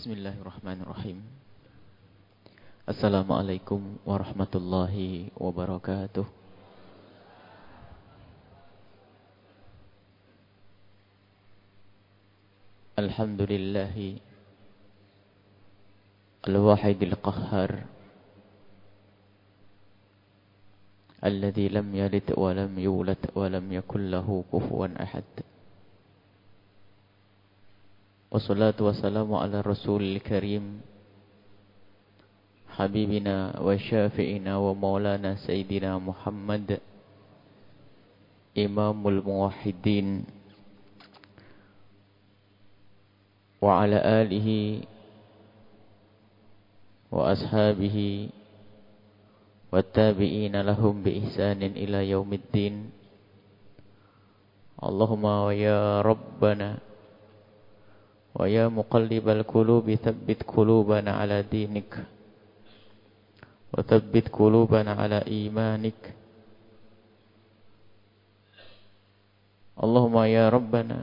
Bismillahirrahmanirrahim. Assalamualaikum warahmatullahi wabarakatuh. Alhamdulillahi Al-Wahidil Qahhar الذي لم يلد ولم يولد ولم يكن له كفوا أحد والصلاة والسلام على الرسول الكريم حبيبنا وشافئنا ومولانا سيدنا محمد إمام الموحدين وعلى آله وأصحابه والتابعين لهم بإحسان إلى يوم الدين اللهم ويا ربنا ويا مقلب القلوب ثبت قلوبنا على دينك. وثبت قلوبنا على إيمانك. اللهم يا ربنا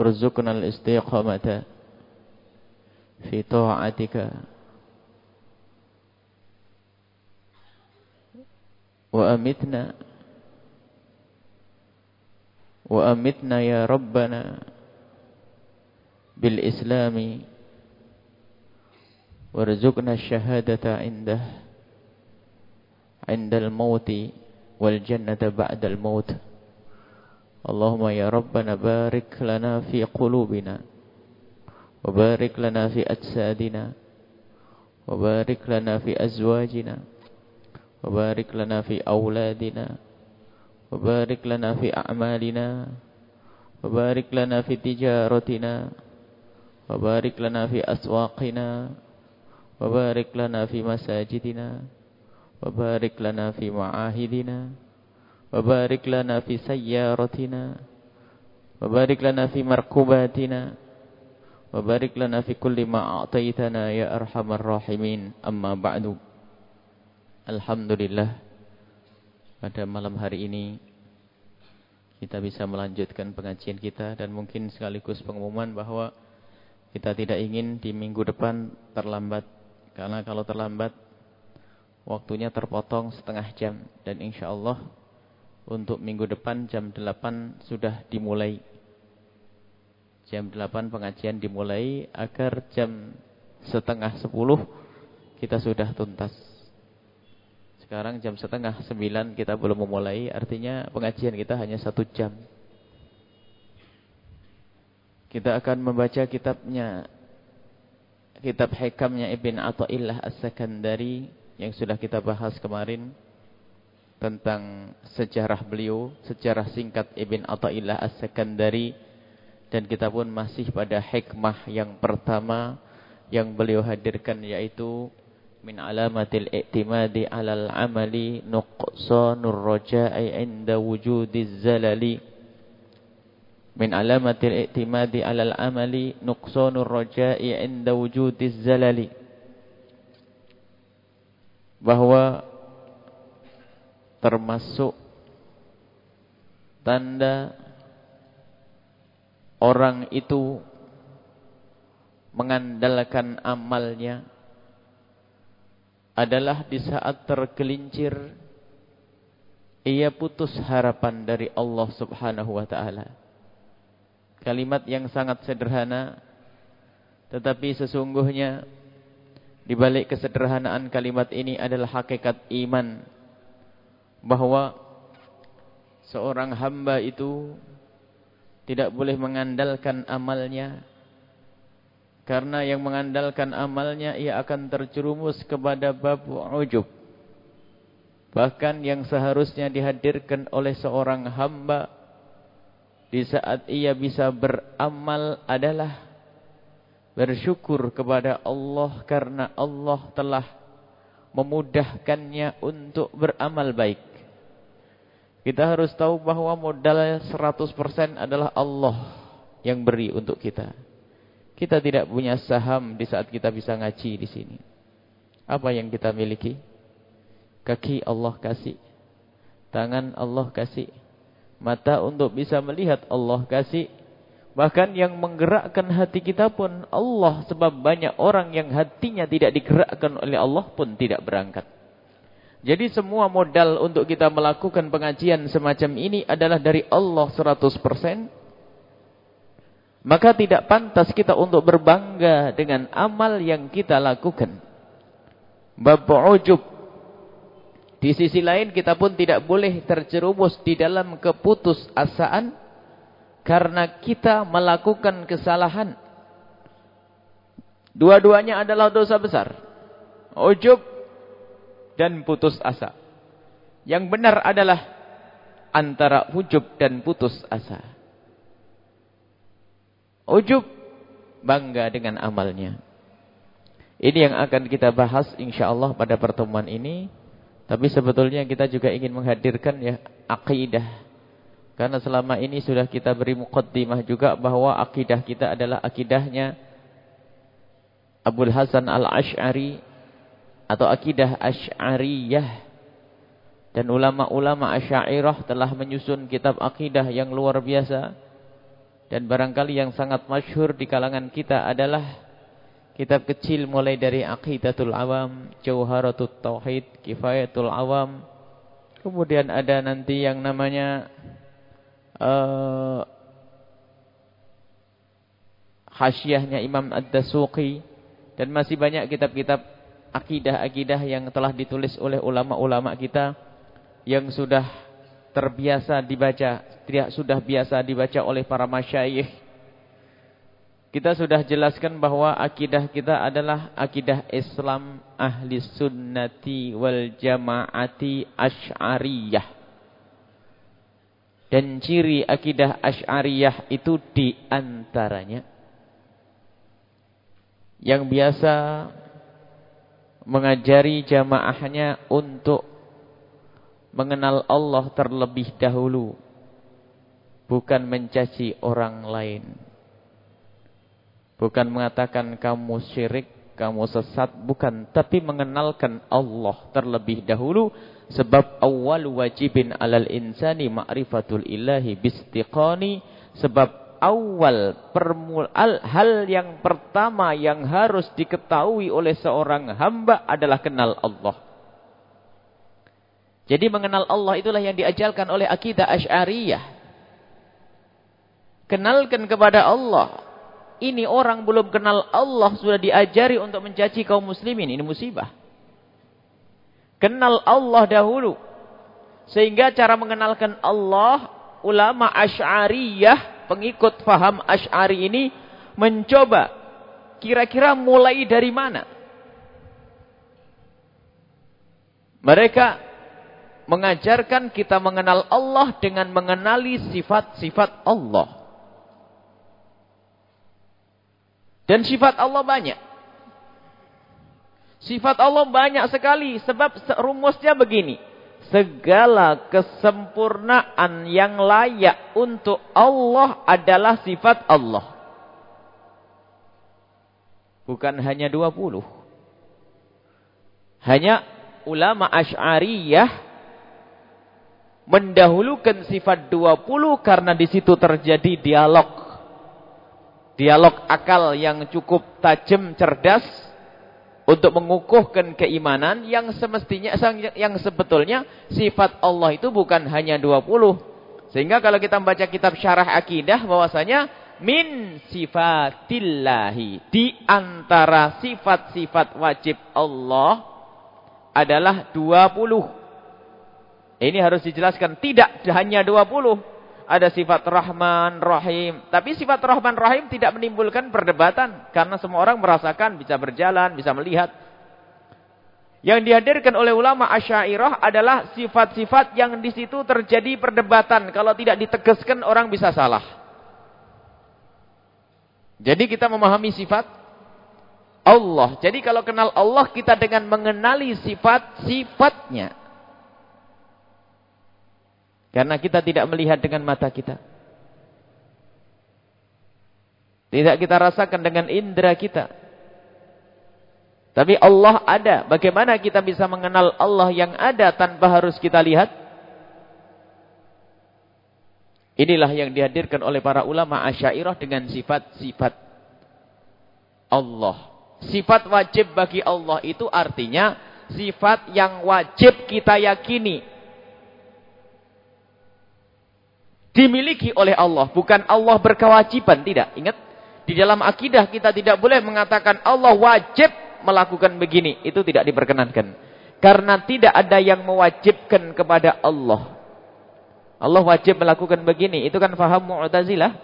ارزقنا الاستقامة في طاعتك. وأمتنا وأمتنا يا ربنا بالإسلام وارزقنا الشهادة عنده عند الموت والجنة بعد الموت. اللهم يا ربنا بارك لنا في قلوبنا وبارك لنا في أجسادنا وبارك لنا في أزواجنا وبارك لنا في أولادنا. وبارك لنا في أعمالنا وبارك لنا في تجارتنا وبارك لنا في أسواقنا وبارك لنا في مساجدنا وبارك لنا في معاهدنا وبارك لنا في سيارتنا وبارك لنا في مركباتنا وبارك لنا في كل ما أعطيتنا يا أرحم الراحمين أما بعد Alhamdulillah pada malam hari ini kita bisa melanjutkan pengajian kita dan mungkin sekaligus pengumuman bahwa kita tidak ingin di minggu depan terlambat. Karena kalau terlambat waktunya terpotong setengah jam. Dan insya Allah untuk minggu depan jam 8 sudah dimulai. Jam 8 pengajian dimulai agar jam setengah 10 kita sudah tuntas sekarang jam setengah sembilan kita belum memulai, artinya pengajian kita hanya satu jam. Kita akan membaca kitabnya, kitab hikamnya Ibn Atta'illah As-Sakandari yang sudah kita bahas kemarin tentang sejarah beliau, sejarah singkat Ibn Atta'illah As-Sakandari dan kita pun masih pada hikmah yang pertama yang beliau hadirkan yaitu min alamatil i'timadi alal amali nuqsanur raja'i inda wujudiz zalali. Min alamatil i'timadi alal amali nuqsanur raja'i inda wujudiz zalali. Bahwa termasuk tanda orang itu mengandalkan amalnya adalah di saat tergelincir ia putus harapan dari Allah Subhanahu wa taala. Kalimat yang sangat sederhana tetapi sesungguhnya di balik kesederhanaan kalimat ini adalah hakikat iman bahwa seorang hamba itu tidak boleh mengandalkan amalnya karena yang mengandalkan amalnya ia akan terjerumus kepada bab ujub. Bahkan yang seharusnya dihadirkan oleh seorang hamba di saat ia bisa beramal adalah bersyukur kepada Allah karena Allah telah memudahkannya untuk beramal baik. Kita harus tahu bahwa modal 100% adalah Allah yang beri untuk kita. Kita tidak punya saham di saat kita bisa ngaji di sini. Apa yang kita miliki? Kaki Allah kasih. Tangan Allah kasih. Mata untuk bisa melihat Allah kasih. Bahkan yang menggerakkan hati kita pun Allah. Sebab banyak orang yang hatinya tidak digerakkan oleh Allah pun tidak berangkat. Jadi semua modal untuk kita melakukan pengajian semacam ini adalah dari Allah 100%. Maka tidak pantas kita untuk berbangga dengan amal yang kita lakukan. Bab ujub. Di sisi lain kita pun tidak boleh terjerumus di dalam keputusasaan karena kita melakukan kesalahan. Dua-duanya adalah dosa besar. Ujub dan putus asa. Yang benar adalah antara ujub dan putus asa. Ujub bangga dengan amalnya. Ini yang akan kita bahas insyaallah pada pertemuan ini. Tapi sebetulnya kita juga ingin menghadirkan ya akidah karena selama ini sudah kita beri muqaddimah juga bahwa akidah kita adalah akidahnya Abdul Hasan Al-Ash'ari atau akidah Ash'ariyah. Dan ulama-ulama Asy'ariyah telah menyusun kitab akidah yang luar biasa. Dan barangkali yang sangat masyhur di kalangan kita adalah kitab kecil mulai dari Aqidatul Awam, Jauharatul Tauhid, Kifayatul Awam. Kemudian ada nanti yang namanya uh, Imam Ad-Dasuqi dan masih banyak kitab-kitab akidah-akidah yang telah ditulis oleh ulama-ulama kita yang sudah terbiasa dibaca, tidak sudah biasa dibaca oleh para masyayikh. Kita sudah jelaskan bahwa akidah kita adalah akidah Islam ahli sunnati wal jamaati asy'ariyah. Dan ciri akidah Asy'ariyah itu di antaranya yang biasa mengajari jamaahnya untuk mengenal Allah terlebih dahulu bukan mencaci orang lain bukan mengatakan kamu syirik kamu sesat bukan tapi mengenalkan Allah terlebih dahulu Sebab awal wajibin alal insani ma'rifatul ilahi bistiqani. Sebab awal permul hal yang pertama yang harus diketahui oleh seorang hamba adalah kenal Allah. Jadi mengenal Allah itulah yang diajarkan oleh akidah Asy'ariyah. Kenalkan kepada Allah. Ini orang belum kenal Allah sudah diajari untuk mencaci kaum muslimin. Ini musibah. Kenal Allah dahulu. Sehingga cara mengenalkan Allah, ulama Ash'ariyah, pengikut faham Ash'ari ini, mencoba kira-kira mulai dari mana. Mereka mengajarkan kita mengenal Allah dengan mengenali sifat-sifat Allah. Dan sifat Allah banyak. Sifat Allah banyak sekali sebab rumusnya begini. Segala kesempurnaan yang layak untuk Allah adalah sifat Allah. Bukan hanya 20. Hanya ulama Asy'ariyah mendahulukan sifat 20 karena di situ terjadi dialog. Dialog akal yang cukup tajam, cerdas untuk mengukuhkan keimanan yang semestinya yang sebetulnya sifat Allah itu bukan hanya 20. Sehingga kalau kita membaca kitab syarah akidah bahwasanya min sifatillahi di antara sifat-sifat wajib Allah adalah 20. Ini harus dijelaskan tidak hanya 20 ada sifat Rahman, Rahim. Tapi sifat Rahman, Rahim tidak menimbulkan perdebatan. Karena semua orang merasakan, bisa berjalan, bisa melihat. Yang dihadirkan oleh ulama Asyairah adalah sifat-sifat yang di situ terjadi perdebatan. Kalau tidak ditegaskan, orang bisa salah. Jadi kita memahami sifat Allah. Jadi kalau kenal Allah, kita dengan mengenali sifat-sifatnya. Karena kita tidak melihat dengan mata kita. Tidak kita rasakan dengan indera kita. Tapi Allah ada. Bagaimana kita bisa mengenal Allah yang ada tanpa harus kita lihat? Inilah yang dihadirkan oleh para ulama asyairah dengan sifat-sifat Allah. Sifat wajib bagi Allah itu artinya sifat yang wajib kita yakini. Dimiliki oleh Allah. Bukan Allah berkewajiban. Tidak. Ingat. Di dalam akidah kita tidak boleh mengatakan Allah wajib melakukan begini. Itu tidak diperkenankan. Karena tidak ada yang mewajibkan kepada Allah. Allah wajib melakukan begini. Itu kan faham Mu'tazilah.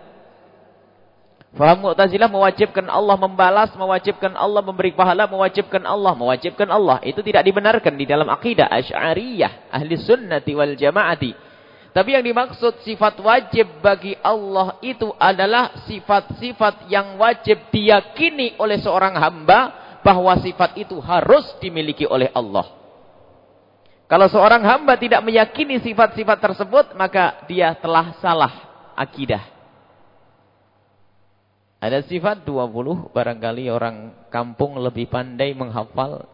Faham Mu'tazilah mewajibkan Allah membalas, mewajibkan Allah memberi pahala, mewajibkan Allah, mewajibkan Allah. Itu tidak dibenarkan di dalam akidah Asy'ariyah, Ahli Sunnati wal Jamaati. Tapi yang dimaksud sifat wajib bagi Allah itu adalah sifat-sifat yang wajib diyakini oleh seorang hamba bahwa sifat itu harus dimiliki oleh Allah. Kalau seorang hamba tidak meyakini sifat-sifat tersebut, maka dia telah salah akidah. Ada sifat 20, barangkali orang kampung lebih pandai menghafal.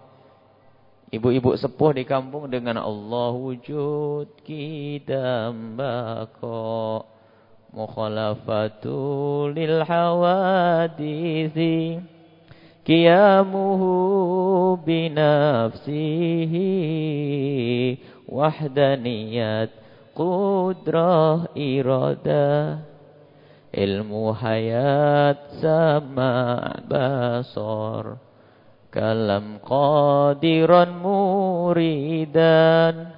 Ibu-ibu sepuh di kampung dengan Allah wujud kita bako mukhalafatu lil hawadisi Qiyamuhu binafsihi wahdaniyat qudrah iradah ilmu hayat sama basar kalam qadiran muridan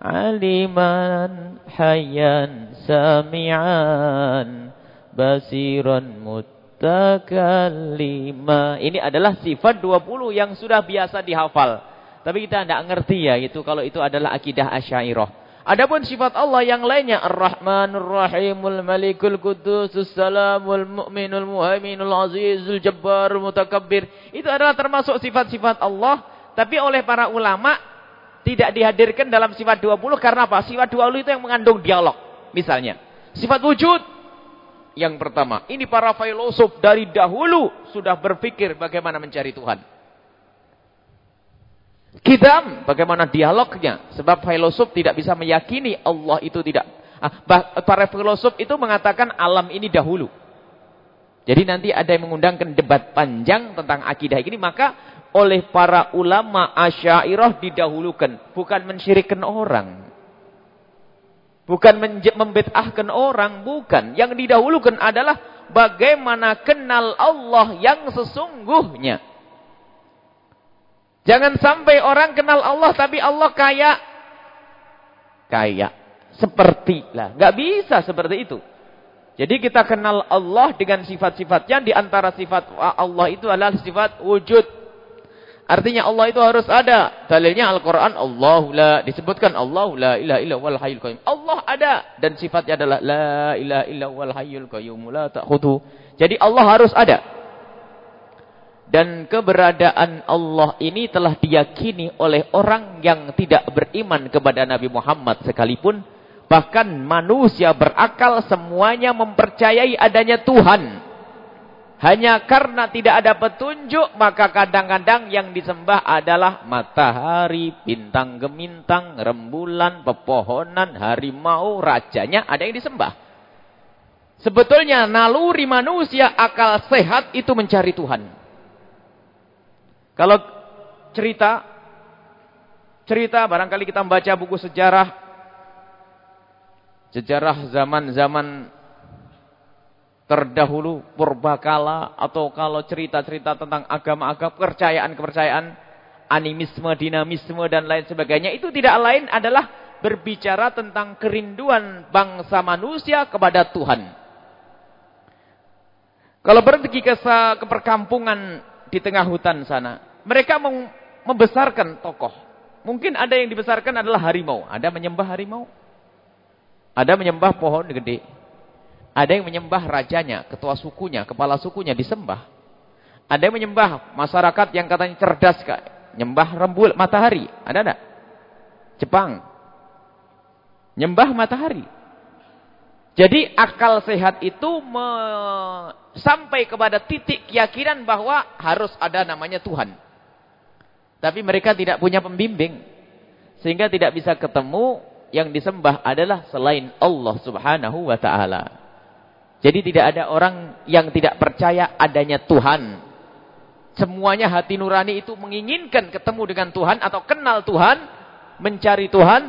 aliman hayyan sami'an basiran mut mutakalima. Ini adalah sifat 20 yang sudah biasa dihafal. Tapi kita tidak ngerti ya itu kalau itu adalah akidah asyairah. Adapun sifat Allah yang lainnya Ar-Rahmanur Rahimul Malikul Qudusus Salamul Mu'minul Muhaiminul Azizul Jabbarul Mutakabbir. Itu adalah termasuk sifat-sifat Allah. Tapi oleh para ulama tidak dihadirkan dalam sifat 20 karena apa? Sifat 20 itu yang mengandung dialog. Misalnya, sifat wujud yang pertama. Ini para filosof dari dahulu sudah berpikir bagaimana mencari Tuhan. Kita bagaimana dialognya. Sebab filosof tidak bisa meyakini Allah itu tidak. Ah, para filosof itu mengatakan alam ini dahulu. Jadi nanti ada yang mengundangkan debat panjang tentang akidah ini. Maka oleh para ulama asyairah didahulukan. Bukan mensyirikan orang. Bukan membedahkan orang, bukan. Yang didahulukan adalah bagaimana kenal Allah yang sesungguhnya. Jangan sampai orang kenal Allah tapi Allah kayak kayak seperti lah. Gak bisa seperti itu. Jadi kita kenal Allah dengan sifat-sifatnya. Di antara sifat Allah itu adalah sifat wujud. Artinya Allah itu harus ada. Dalilnya Al-Quran, disebutkan Allah la ilaha illa wal hayyul qayyum. Allah ada. Dan sifatnya adalah la ilaha illa wal hayyul qayyum la ta'khudu. Jadi Allah harus ada. Dan keberadaan Allah ini telah diyakini oleh orang yang tidak beriman kepada Nabi Muhammad sekalipun. Bahkan manusia berakal semuanya mempercayai adanya Tuhan. Hanya karena tidak ada petunjuk, maka kadang-kadang yang disembah adalah matahari, bintang gemintang, rembulan, pepohonan, harimau, rajanya, ada yang disembah. Sebetulnya naluri manusia akal sehat itu mencari Tuhan. Kalau cerita, cerita barangkali kita membaca buku sejarah, sejarah zaman-zaman terdahulu purbakala atau kalau cerita-cerita tentang agama-agama kepercayaan-kepercayaan animisme, dinamisme dan lain sebagainya itu tidak lain adalah berbicara tentang kerinduan bangsa manusia kepada Tuhan. Kalau ke, ke perkampungan di tengah hutan sana, mereka membesarkan tokoh. Mungkin ada yang dibesarkan adalah harimau, ada menyembah harimau. Ada menyembah pohon gede. Ada yang menyembah rajanya, ketua sukunya, kepala sukunya disembah. Ada yang menyembah masyarakat yang katanya cerdas, nyembah rembul matahari. Ada enggak? Jepang. Nyembah matahari. Jadi akal sehat itu me sampai kepada titik keyakinan bahwa harus ada namanya Tuhan. Tapi mereka tidak punya pembimbing. Sehingga tidak bisa ketemu yang disembah adalah selain Allah Subhanahu wa taala. Jadi tidak ada orang yang tidak percaya adanya Tuhan. Semuanya hati nurani itu menginginkan ketemu dengan Tuhan atau kenal Tuhan, mencari Tuhan,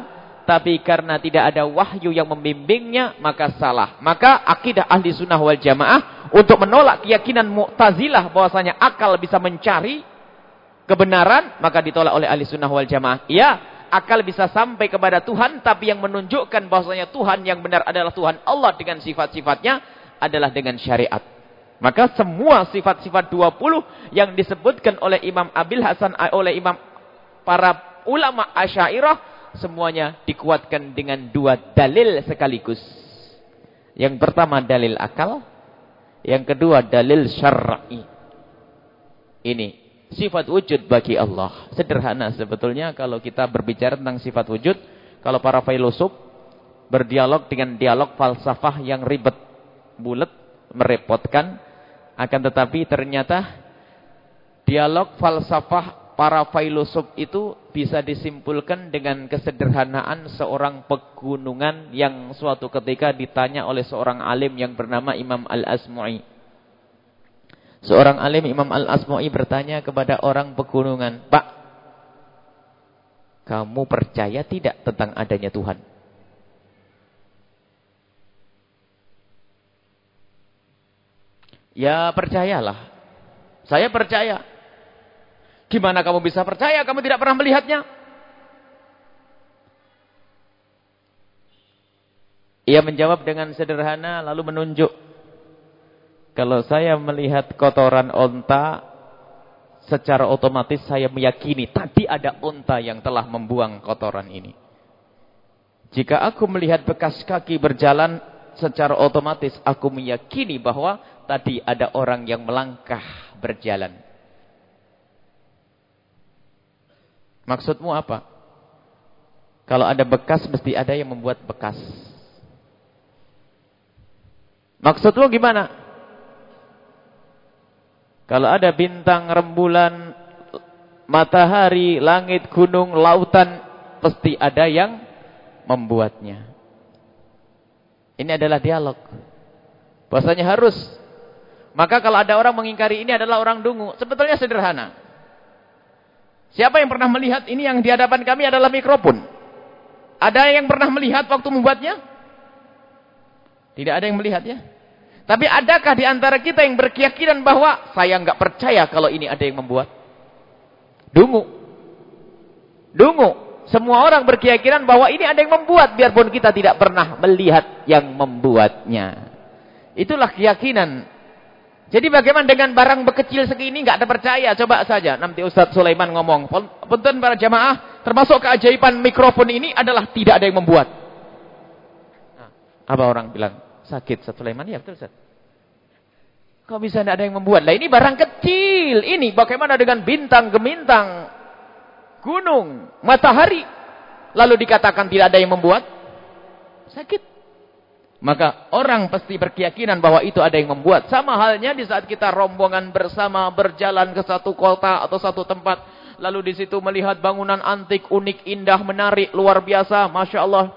tapi karena tidak ada wahyu yang membimbingnya, maka salah. Maka akidah ahli sunnah wal jamaah untuk menolak keyakinan mu'tazilah bahwasanya akal bisa mencari kebenaran, maka ditolak oleh ahli sunnah wal jamaah. Ya, akal bisa sampai kepada Tuhan, tapi yang menunjukkan bahwasanya Tuhan yang benar adalah Tuhan Allah dengan sifat-sifatnya adalah dengan syariat. Maka semua sifat-sifat 20 yang disebutkan oleh Imam Abil Hasan oleh Imam para ulama Asy'ariyah semuanya dikuatkan dengan dua dalil sekaligus. Yang pertama dalil akal, yang kedua dalil syar'i. Ini sifat wujud bagi Allah. Sederhana sebetulnya kalau kita berbicara tentang sifat wujud, kalau para filosof berdialog dengan dialog falsafah yang ribet, bulat, merepotkan, akan tetapi ternyata dialog falsafah para filosof itu bisa disimpulkan dengan kesederhanaan seorang pegunungan yang suatu ketika ditanya oleh seorang alim yang bernama Imam Al-Asmu'i. Seorang alim Imam Al-Asmu'i bertanya kepada orang pegunungan, "Pak, kamu percaya tidak tentang adanya Tuhan?" Ya percayalah. Saya percaya. Gimana kamu bisa percaya? Kamu tidak pernah melihatnya. Ia menjawab dengan sederhana lalu menunjuk. Kalau saya melihat kotoran onta, secara otomatis saya meyakini tadi ada onta yang telah membuang kotoran ini. Jika aku melihat bekas kaki berjalan, secara otomatis aku meyakini bahwa tadi ada orang yang melangkah berjalan. Maksudmu apa? Kalau ada bekas mesti ada yang membuat bekas. Maksudmu gimana? Kalau ada bintang, rembulan, matahari, langit, gunung, lautan, pasti ada yang membuatnya. Ini adalah dialog. Bahasanya harus. Maka kalau ada orang mengingkari ini adalah orang dungu. Sebetulnya sederhana. Siapa yang pernah melihat ini yang di hadapan kami adalah mikrofon? Ada yang pernah melihat waktu membuatnya? Tidak ada yang melihat ya. Tapi adakah di antara kita yang berkeyakinan bahwa saya nggak percaya kalau ini ada yang membuat? Dungu. Dungu. Semua orang berkeyakinan bahwa ini ada yang membuat biarpun kita tidak pernah melihat yang membuatnya. Itulah keyakinan jadi bagaimana dengan barang bekecil segini nggak ada percaya? Coba saja nanti Ustaz Sulaiman ngomong. Punten para jamaah, termasuk keajaiban mikrofon ini adalah tidak ada yang membuat. Nah, apa orang bilang? Sakit Ustaz Sulaiman? Ya betul Ustaz. Kok bisa tidak ada yang membuat? Lah ini barang kecil. Ini bagaimana dengan bintang, gemintang, gunung, matahari. Lalu dikatakan tidak ada yang membuat? Sakit. Maka orang pasti berkeyakinan bahwa itu ada yang membuat. Sama halnya di saat kita rombongan bersama berjalan ke satu kota atau satu tempat. Lalu di situ melihat bangunan antik, unik, indah, menarik, luar biasa. Masya Allah.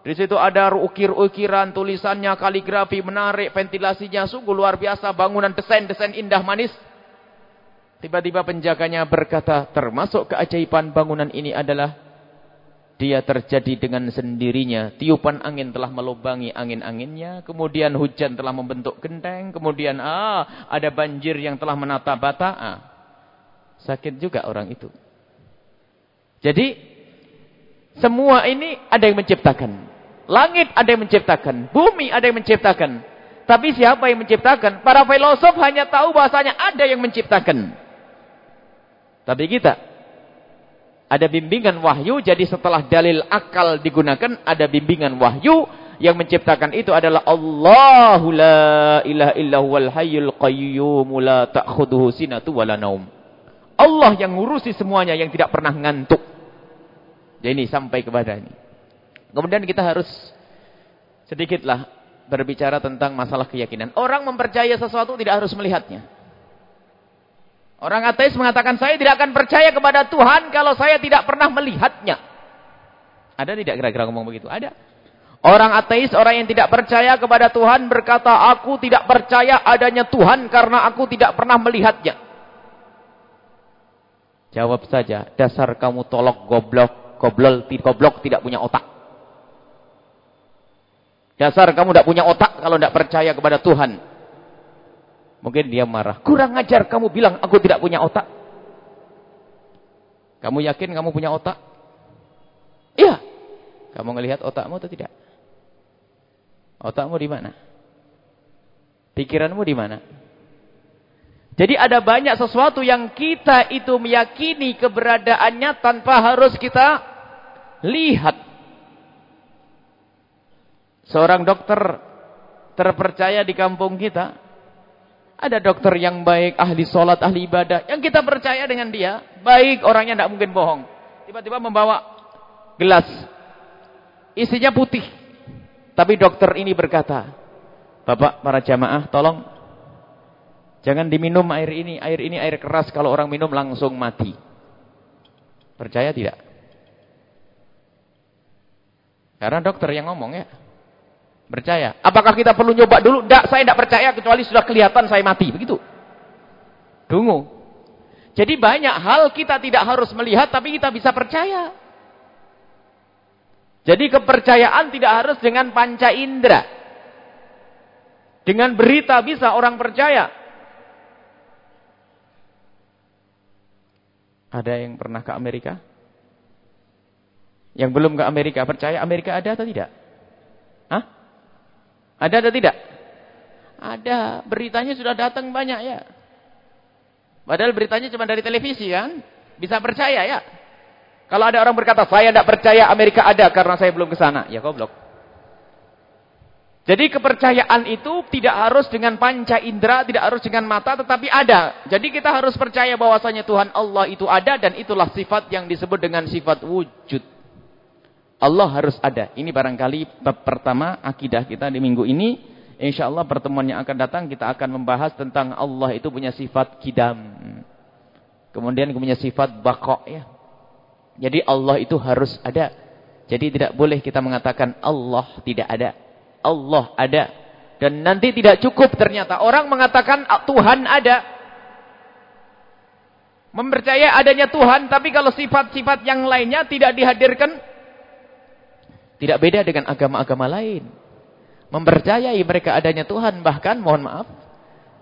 Di situ ada ukir-ukiran, tulisannya, kaligrafi, menarik, ventilasinya sungguh luar biasa. Bangunan desain-desain indah, manis. Tiba-tiba penjaganya berkata, termasuk keajaiban bangunan ini adalah dia terjadi dengan sendirinya. Tiupan angin telah melubangi angin-anginnya. Kemudian hujan telah membentuk genteng. Kemudian ah, ada banjir yang telah menata bata. Ah, sakit juga orang itu. Jadi, semua ini ada yang menciptakan. Langit ada yang menciptakan. Bumi ada yang menciptakan. Tapi siapa yang menciptakan? Para filosof hanya tahu bahasanya ada yang menciptakan. Tapi kita ada bimbingan wahyu, jadi setelah dalil akal digunakan, ada bimbingan wahyu yang menciptakan itu adalah Allahu la ilaha illahu hayyul qayyum la ta'khuduhu sinatu wala naum. Allah yang ngurusi semuanya yang tidak pernah ngantuk. Jadi ini sampai kepada ini. Kemudian kita harus sedikitlah berbicara tentang masalah keyakinan. Orang mempercaya sesuatu tidak harus melihatnya. Orang ateis mengatakan saya tidak akan percaya kepada Tuhan kalau saya tidak pernah melihatnya. Ada tidak kira-kira ngomong begitu? Ada. Orang ateis, orang yang tidak percaya kepada Tuhan berkata, aku tidak percaya adanya Tuhan karena aku tidak pernah melihatnya. Jawab saja, dasar kamu tolok goblok, goblol, goblok tidak punya otak. Dasar kamu tidak punya otak kalau tidak percaya kepada Tuhan. Mungkin dia marah. Kurang ajar kamu bilang aku tidak punya otak. Kamu yakin kamu punya otak? Iya. Kamu melihat otakmu atau tidak? Otakmu di mana? Pikiranmu di mana? Jadi ada banyak sesuatu yang kita itu meyakini keberadaannya tanpa harus kita lihat. Seorang dokter terpercaya di kampung kita. Ada dokter yang baik, ahli sholat, ahli ibadah. Yang kita percaya dengan dia. Baik, orangnya tidak mungkin bohong. Tiba-tiba membawa gelas. Isinya putih. Tapi dokter ini berkata, Bapak para jamaah tolong jangan diminum air ini. Air ini air keras kalau orang minum langsung mati. Percaya tidak? Karena dokter yang ngomong ya. Percaya. Apakah kita perlu nyoba dulu? Tidak, saya tidak percaya kecuali sudah kelihatan saya mati. Begitu. Dungu. Jadi banyak hal kita tidak harus melihat tapi kita bisa percaya. Jadi kepercayaan tidak harus dengan panca indera. Dengan berita bisa orang percaya. Ada yang pernah ke Amerika? Yang belum ke Amerika percaya Amerika ada atau tidak? Ada atau tidak? Ada. Beritanya sudah datang banyak ya. Padahal beritanya cuma dari televisi kan? Bisa percaya ya? Kalau ada orang berkata, saya tidak percaya Amerika ada karena saya belum ke sana. Ya goblok. Jadi kepercayaan itu tidak harus dengan panca indera, tidak harus dengan mata, tetapi ada. Jadi kita harus percaya bahwasanya Tuhan Allah itu ada dan itulah sifat yang disebut dengan sifat wujud. Allah harus ada. Ini barangkali pertama akidah kita di minggu ini. Insya Allah pertemuan yang akan datang kita akan membahas tentang Allah itu punya sifat kidam. Kemudian punya sifat bakok ya. Jadi Allah itu harus ada. Jadi tidak boleh kita mengatakan Allah tidak ada. Allah ada. Dan nanti tidak cukup ternyata. Orang mengatakan Tuhan ada. Mempercaya adanya Tuhan. Tapi kalau sifat-sifat yang lainnya tidak dihadirkan. Tidak beda dengan agama-agama lain. Mempercayai mereka adanya Tuhan. Bahkan mohon maaf.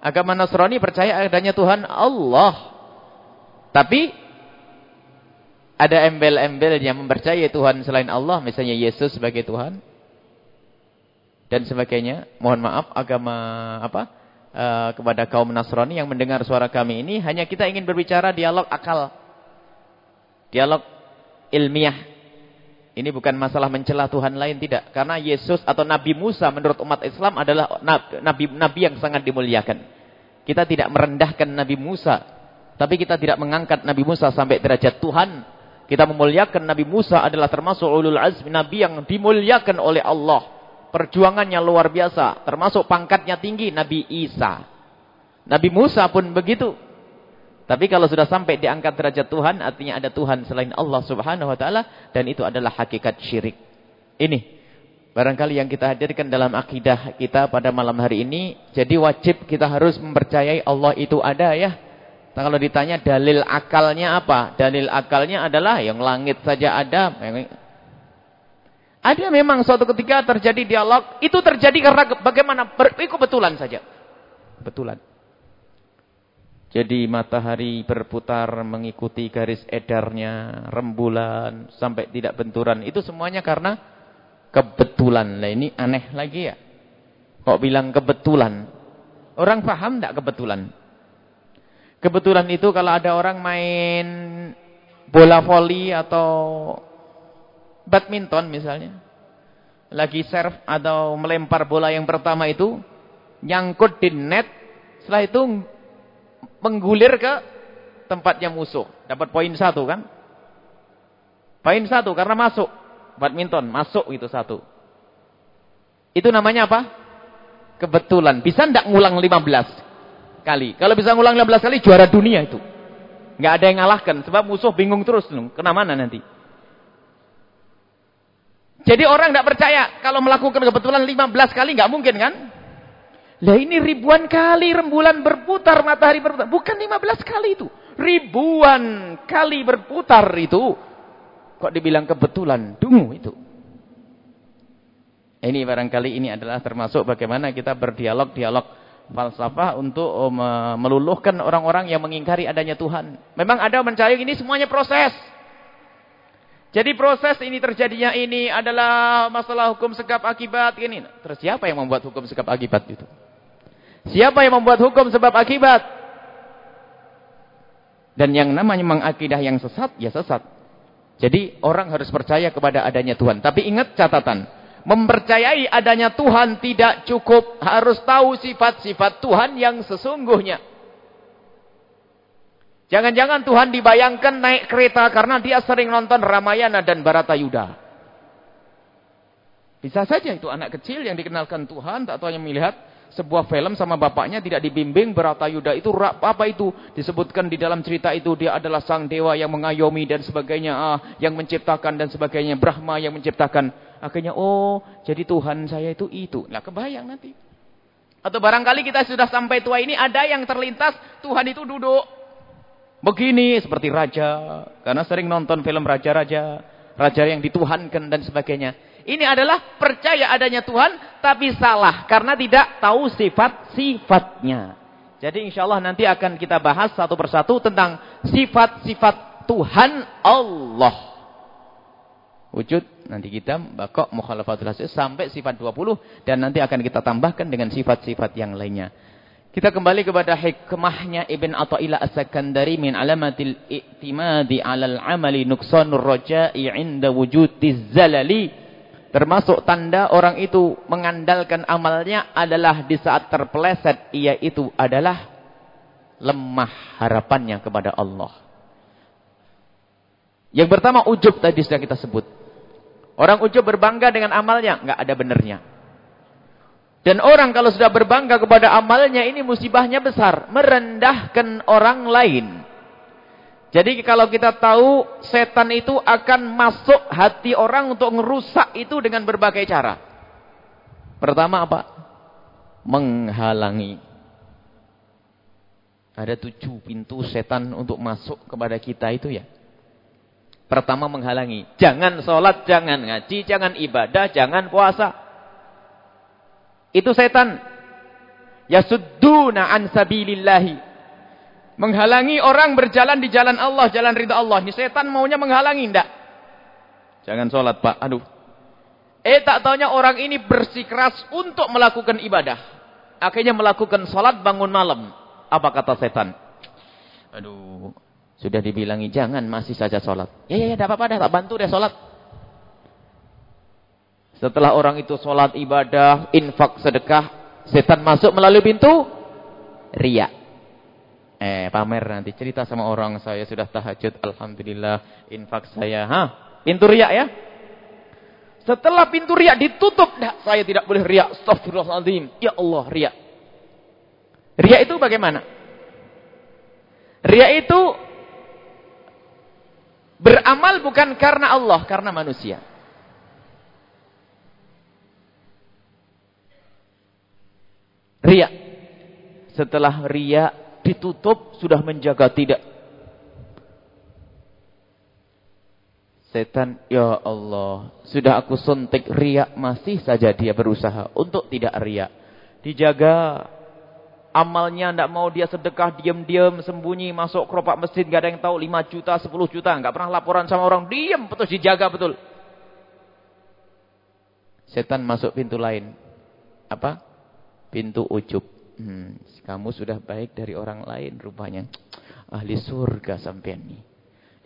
Agama Nasrani percaya adanya Tuhan Allah. Tapi ada embel-embel yang mempercayai Tuhan selain Allah, misalnya Yesus sebagai Tuhan dan sebagainya. Mohon maaf agama apa? Uh, kepada kaum Nasrani yang mendengar suara kami ini hanya kita ingin berbicara dialog akal. Dialog ilmiah. Ini bukan masalah mencela Tuhan lain tidak, karena Yesus atau Nabi Musa menurut umat Islam adalah nabi nabi yang sangat dimuliakan. Kita tidak merendahkan Nabi Musa, tapi kita tidak mengangkat Nabi Musa sampai derajat Tuhan kita memuliakan Nabi Musa adalah termasuk ulul azmi Nabi yang dimuliakan oleh Allah. Perjuangannya luar biasa. Termasuk pangkatnya tinggi Nabi Isa. Nabi Musa pun begitu. Tapi kalau sudah sampai diangkat derajat Tuhan, artinya ada Tuhan selain Allah subhanahu wa ta'ala. Dan itu adalah hakikat syirik. Ini. Barangkali yang kita hadirkan dalam akidah kita pada malam hari ini. Jadi wajib kita harus mempercayai Allah itu ada ya. Nah, kalau ditanya dalil akalnya apa? Dalil akalnya adalah yang langit saja ada. Ada memang suatu ketika terjadi dialog. Itu terjadi karena bagaimana? Itu kebetulan saja. Betulan. Jadi matahari berputar mengikuti garis edarnya. Rembulan sampai tidak benturan. Itu semuanya karena kebetulan. Nah ini aneh lagi ya. Kok bilang kebetulan? Orang paham tidak kebetulan? Kebetulan itu kalau ada orang main bola voli atau badminton misalnya. Lagi serve atau melempar bola yang pertama itu. Nyangkut di net. Setelah itu menggulir ke tempatnya musuh. Dapat poin satu kan. Poin satu karena masuk. Badminton masuk itu satu. Itu namanya apa? Kebetulan. Bisa ndak ngulang 15? kali. Kalau bisa ngulang 15 kali juara dunia itu. Nggak ada yang ngalahkan sebab musuh bingung terus, kena mana nanti. Jadi orang tidak percaya kalau melakukan kebetulan 15 kali nggak mungkin kan? Lah ini ribuan kali rembulan berputar, matahari berputar. Bukan 15 kali itu. Ribuan kali berputar itu. Kok dibilang kebetulan? Dungu itu. Ini barangkali ini adalah termasuk bagaimana kita berdialog-dialog falsafah untuk oh, meluluhkan orang-orang yang mengingkari adanya Tuhan. Memang ada mencari ini semuanya proses. Jadi proses ini terjadinya ini adalah masalah hukum sekap akibat ini. Terus siapa yang membuat hukum sekap akibat itu? Siapa yang membuat hukum sebab akibat? Dan yang namanya mengakidah yang sesat, ya sesat. Jadi orang harus percaya kepada adanya Tuhan. Tapi ingat catatan. Mempercayai adanya Tuhan tidak cukup. Harus tahu sifat-sifat Tuhan yang sesungguhnya. Jangan-jangan Tuhan dibayangkan naik kereta karena dia sering nonton Ramayana dan Baratayuda. Bisa saja itu anak kecil yang dikenalkan Tuhan, tak tahu yang melihat sebuah film sama bapaknya tidak dibimbing Baratayuda itu apa itu? Disebutkan di dalam cerita itu dia adalah sang dewa yang mengayomi dan sebagainya ah, yang menciptakan dan sebagainya Brahma yang menciptakan. Akhirnya oh jadi Tuhan saya itu itu. Nah kebayang nanti. Atau barangkali kita sudah sampai tua ini ada yang terlintas Tuhan itu duduk. Begini seperti raja. Karena sering nonton film raja-raja raja yang dituhankan dan sebagainya ini adalah percaya adanya Tuhan, tapi salah. Karena tidak tahu sifat-sifatnya. Jadi insya Allah nanti akan kita bahas satu persatu tentang sifat-sifat Tuhan Allah. Wujud, nanti kita bakok mukhalafatul hasil sampai sifat 20. Dan nanti akan kita tambahkan dengan sifat-sifat yang lainnya. Kita kembali kepada hikmahnya Ibn Atta'ila As-Sakandari min alamatil i'timadi alal amali nuksanur raja'i inda wujudiz zalali Termasuk tanda orang itu mengandalkan amalnya adalah di saat terpeleset. Ia itu adalah lemah harapannya kepada Allah. Yang pertama ujub tadi sudah kita sebut. Orang ujub berbangga dengan amalnya. nggak ada benernya. Dan orang kalau sudah berbangga kepada amalnya ini musibahnya besar. Merendahkan orang lain. Jadi kalau kita tahu setan itu akan masuk hati orang untuk merusak itu dengan berbagai cara. Pertama apa? Menghalangi. Ada tujuh pintu setan untuk masuk kepada kita itu ya. Pertama menghalangi. Jangan sholat, jangan ngaji, jangan ibadah, jangan puasa. Itu setan. Yasudduna an sabilillahi. Menghalangi orang berjalan di jalan Allah, jalan ridha Allah. Ini setan maunya menghalangi, enggak? Jangan sholat, Pak. Aduh. Eh, tak taunya orang ini bersikeras untuk melakukan ibadah. Akhirnya melakukan sholat bangun malam. Apa kata setan? Aduh. Sudah dibilangi, jangan masih saja sholat. Ya, ya, ya, tidak apa-apa, tak bantu dia sholat. Setelah orang itu sholat ibadah, infak, sedekah, setan masuk melalui pintu riak eh pamer nanti cerita sama orang saya sudah tahajud alhamdulillah. Infak saya ha pintu riak ya? Setelah pintu riak ditutup dah saya tidak boleh riak. Astagfirullahaladzim ya Allah riak. Riak itu bagaimana? Riak itu beramal bukan karena Allah karena manusia. Riak. Setelah riak ditutup sudah menjaga tidak. Setan, ya Allah, sudah aku suntik riak masih saja dia berusaha untuk tidak riak. Dijaga. Amalnya tidak mau dia sedekah diam-diam sembunyi masuk keropak masjid gak ada yang tahu 5 juta 10 juta nggak pernah laporan sama orang diam betul dijaga betul. Setan masuk pintu lain. Apa? Pintu ujub Hmm, kamu sudah baik dari orang lain rupanya. Ahli surga sampean nih.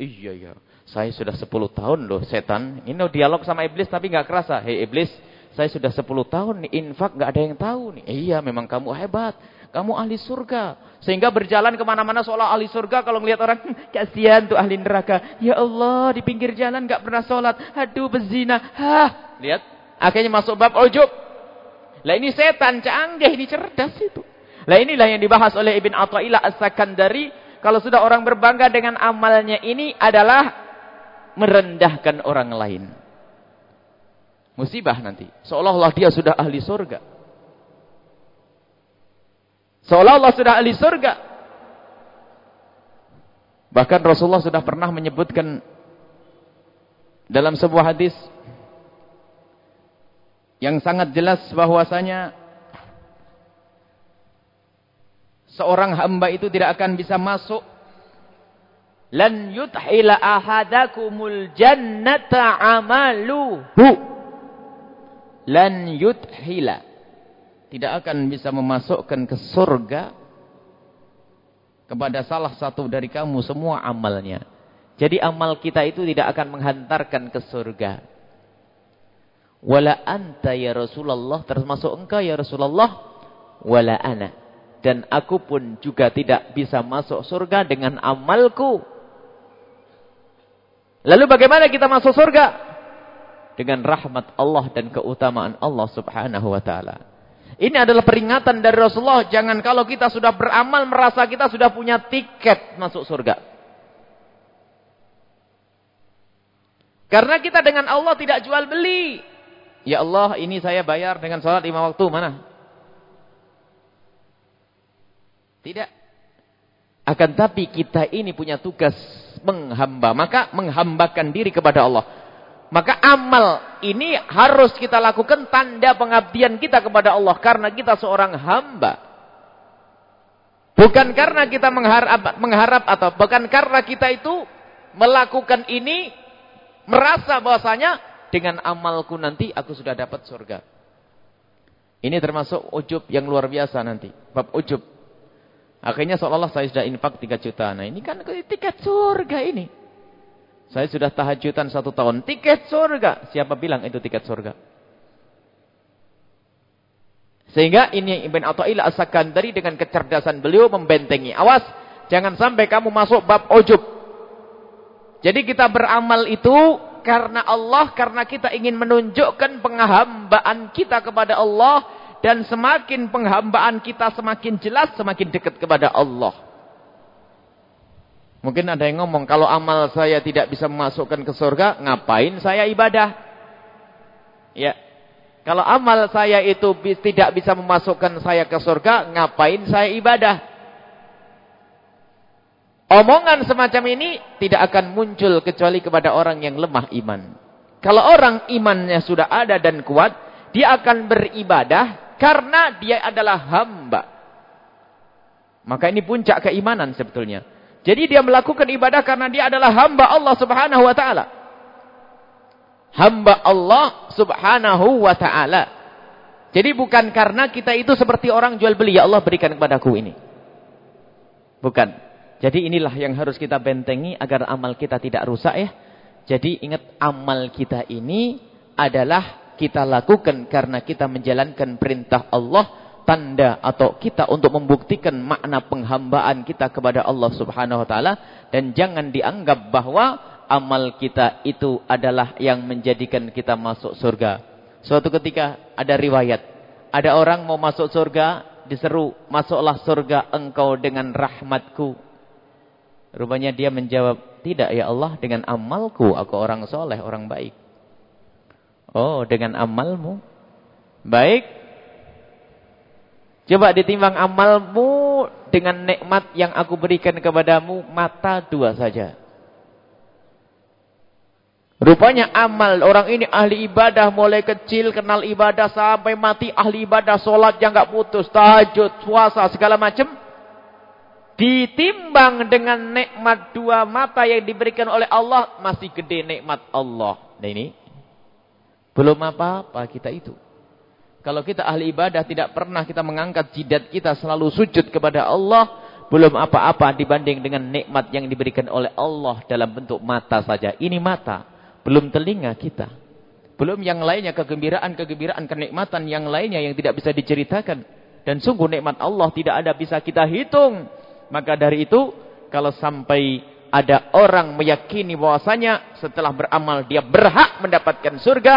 Iya ya, saya sudah 10 tahun loh setan. Ini dialog sama iblis tapi nggak kerasa. Hei iblis, saya sudah 10 tahun nih infak nggak ada yang tahu nih. Iya, memang kamu hebat. Kamu ahli surga. Sehingga berjalan ke mana-mana seolah ahli surga. Kalau melihat orang, kasihan tuh ahli neraka. Ya Allah, di pinggir jalan nggak pernah sholat. Aduh, bezina. Hah, lihat. Akhirnya masuk bab ujub. Lah ini setan canggih, ini cerdas itu. Lah inilah yang dibahas oleh Ibn Atta'illah As-Sakandari. Kalau sudah orang berbangga dengan amalnya ini adalah merendahkan orang lain. Musibah nanti. Seolah-olah dia sudah ahli surga. Seolah-olah sudah ahli surga. Bahkan Rasulullah sudah pernah menyebutkan dalam sebuah hadis yang sangat jelas bahwasanya seorang hamba itu tidak akan bisa masuk. Lan yuthila ahadakumul jannata amaluhu lan yuthila tidak akan bisa memasukkan ke surga kepada salah satu dari kamu semua amalnya. Jadi amal kita itu tidak akan menghantarkan ke surga wala anta ya Rasulullah termasuk engkau ya Rasulullah wala ana. Dan aku pun juga tidak bisa masuk surga dengan amalku. Lalu bagaimana kita masuk surga? Dengan rahmat Allah dan keutamaan Allah Subhanahu wa taala. Ini adalah peringatan dari Rasulullah jangan kalau kita sudah beramal merasa kita sudah punya tiket masuk surga. Karena kita dengan Allah tidak jual beli Ya Allah, ini saya bayar dengan sholat lima waktu, mana? Tidak. Akan tapi kita ini punya tugas menghamba. Maka menghambakan diri kepada Allah. Maka amal ini harus kita lakukan tanda pengabdian kita kepada Allah. Karena kita seorang hamba. Bukan karena kita mengharap, mengharap atau bukan karena kita itu melakukan ini merasa bahwasanya dengan amalku nanti aku sudah dapat surga. Ini termasuk ujub yang luar biasa nanti. Bab ujub. Akhirnya seolah-olah saya sudah infak 3 juta. Nah ini kan tiket surga ini. Saya sudah tahajudan satu tahun. Tiket surga. Siapa bilang itu tiket surga? Sehingga ini Ibn Atta'ila As-Sakandari dengan kecerdasan beliau membentengi. Awas. Jangan sampai kamu masuk bab ujub. Jadi kita beramal itu karena Allah, karena kita ingin menunjukkan penghambaan kita kepada Allah dan semakin penghambaan kita semakin jelas, semakin dekat kepada Allah. Mungkin ada yang ngomong, kalau amal saya tidak bisa memasukkan ke surga, ngapain saya ibadah? Ya. Kalau amal saya itu tidak bisa memasukkan saya ke surga, ngapain saya ibadah? Omongan semacam ini tidak akan muncul kecuali kepada orang yang lemah iman. Kalau orang imannya sudah ada dan kuat, dia akan beribadah karena dia adalah hamba. Maka ini puncak keimanan sebetulnya. Jadi dia melakukan ibadah karena dia adalah hamba Allah subhanahu wa ta'ala. Hamba Allah subhanahu wa ta'ala. Jadi bukan karena kita itu seperti orang jual beli. Ya Allah berikan kepadaku ini. Bukan. Jadi inilah yang harus kita bentengi agar amal kita tidak rusak ya. Jadi ingat amal kita ini adalah kita lakukan karena kita menjalankan perintah Allah. Tanda atau kita untuk membuktikan makna penghambaan kita kepada Allah subhanahu wa ta'ala. Dan jangan dianggap bahwa amal kita itu adalah yang menjadikan kita masuk surga. Suatu ketika ada riwayat. Ada orang mau masuk surga, diseru, masuklah surga engkau dengan rahmatku. Rupanya dia menjawab, tidak ya Allah dengan amalku aku orang soleh, orang baik. Oh dengan amalmu. Baik. Coba ditimbang amalmu dengan nikmat yang aku berikan kepadamu mata dua saja. Rupanya amal orang ini ahli ibadah mulai kecil kenal ibadah sampai mati ahli ibadah solat yang nggak putus tahajud puasa segala macam Ditimbang dengan nikmat dua mata yang diberikan oleh Allah. Masih gede nikmat Allah. Nah ini. Belum apa-apa kita itu. Kalau kita ahli ibadah tidak pernah kita mengangkat jidat kita selalu sujud kepada Allah. Belum apa-apa dibanding dengan nikmat yang diberikan oleh Allah dalam bentuk mata saja. Ini mata. Belum telinga kita. Belum yang lainnya kegembiraan-kegembiraan, kenikmatan yang lainnya yang tidak bisa diceritakan. Dan sungguh nikmat Allah tidak ada bisa kita hitung. Maka dari itu, kalau sampai ada orang meyakini bahwasanya setelah beramal dia berhak mendapatkan surga,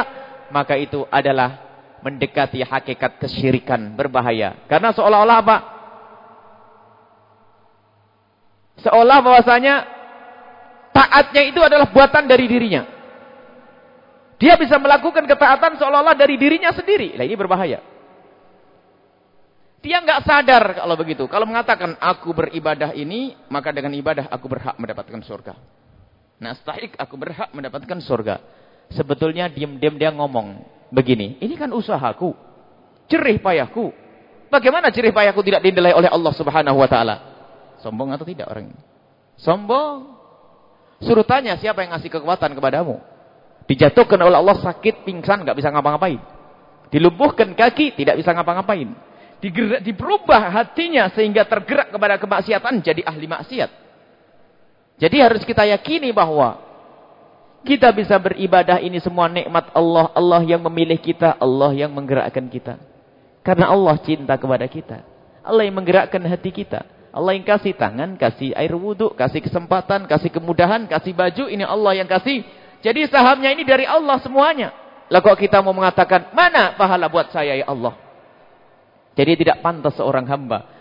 maka itu adalah mendekati hakikat kesyirikan berbahaya. Karena seolah-olah apa? Seolah bahwasanya taatnya itu adalah buatan dari dirinya. Dia bisa melakukan ketaatan seolah-olah dari dirinya sendiri. Nah ini berbahaya. Dia nggak sadar kalau begitu. Kalau mengatakan aku beribadah ini, maka dengan ibadah aku berhak mendapatkan surga. Nah, stahik aku berhak mendapatkan surga. Sebetulnya diam-diam dia ngomong begini, ini kan usahaku, jerih payahku. Bagaimana jerih payahku tidak dinilai oleh Allah Subhanahu wa taala? Sombong atau tidak orang ini? Sombong. Suruh tanya siapa yang ngasih kekuatan kepadamu. Dijatuhkan oleh Allah sakit, pingsan, nggak bisa ngapa-ngapain. Dilumpuhkan kaki, tidak bisa ngapa-ngapain digerak, diperubah hatinya sehingga tergerak kepada kemaksiatan jadi ahli maksiat. Jadi harus kita yakini bahwa kita bisa beribadah ini semua nikmat Allah, Allah yang memilih kita, Allah yang menggerakkan kita. Karena Allah cinta kepada kita. Allah yang menggerakkan hati kita. Allah yang kasih tangan, kasih air wudhu, kasih kesempatan, kasih kemudahan, kasih baju, ini Allah yang kasih. Jadi sahamnya ini dari Allah semuanya. Lah kok kita mau mengatakan, mana pahala buat saya ya Allah? Jadi tidak pantas seorang hamba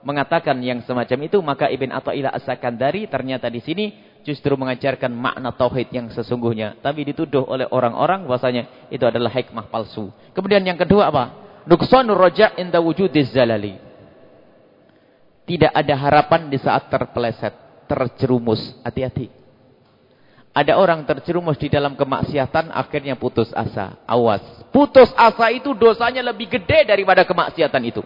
mengatakan yang semacam itu, maka Ibn Atta'illah As-Sakandari ternyata di sini justru mengajarkan makna tauhid yang sesungguhnya. Tapi dituduh oleh orang-orang bahwasanya itu adalah hikmah palsu. Kemudian yang kedua apa? Nuksanur roja inda wujudiz zalali. Tidak ada harapan di saat terpeleset, terjerumus. Hati-hati. Ada orang terjerumus di dalam kemaksiatan, akhirnya putus asa. Awas. Putus asa itu dosanya lebih gede daripada kemaksiatan itu.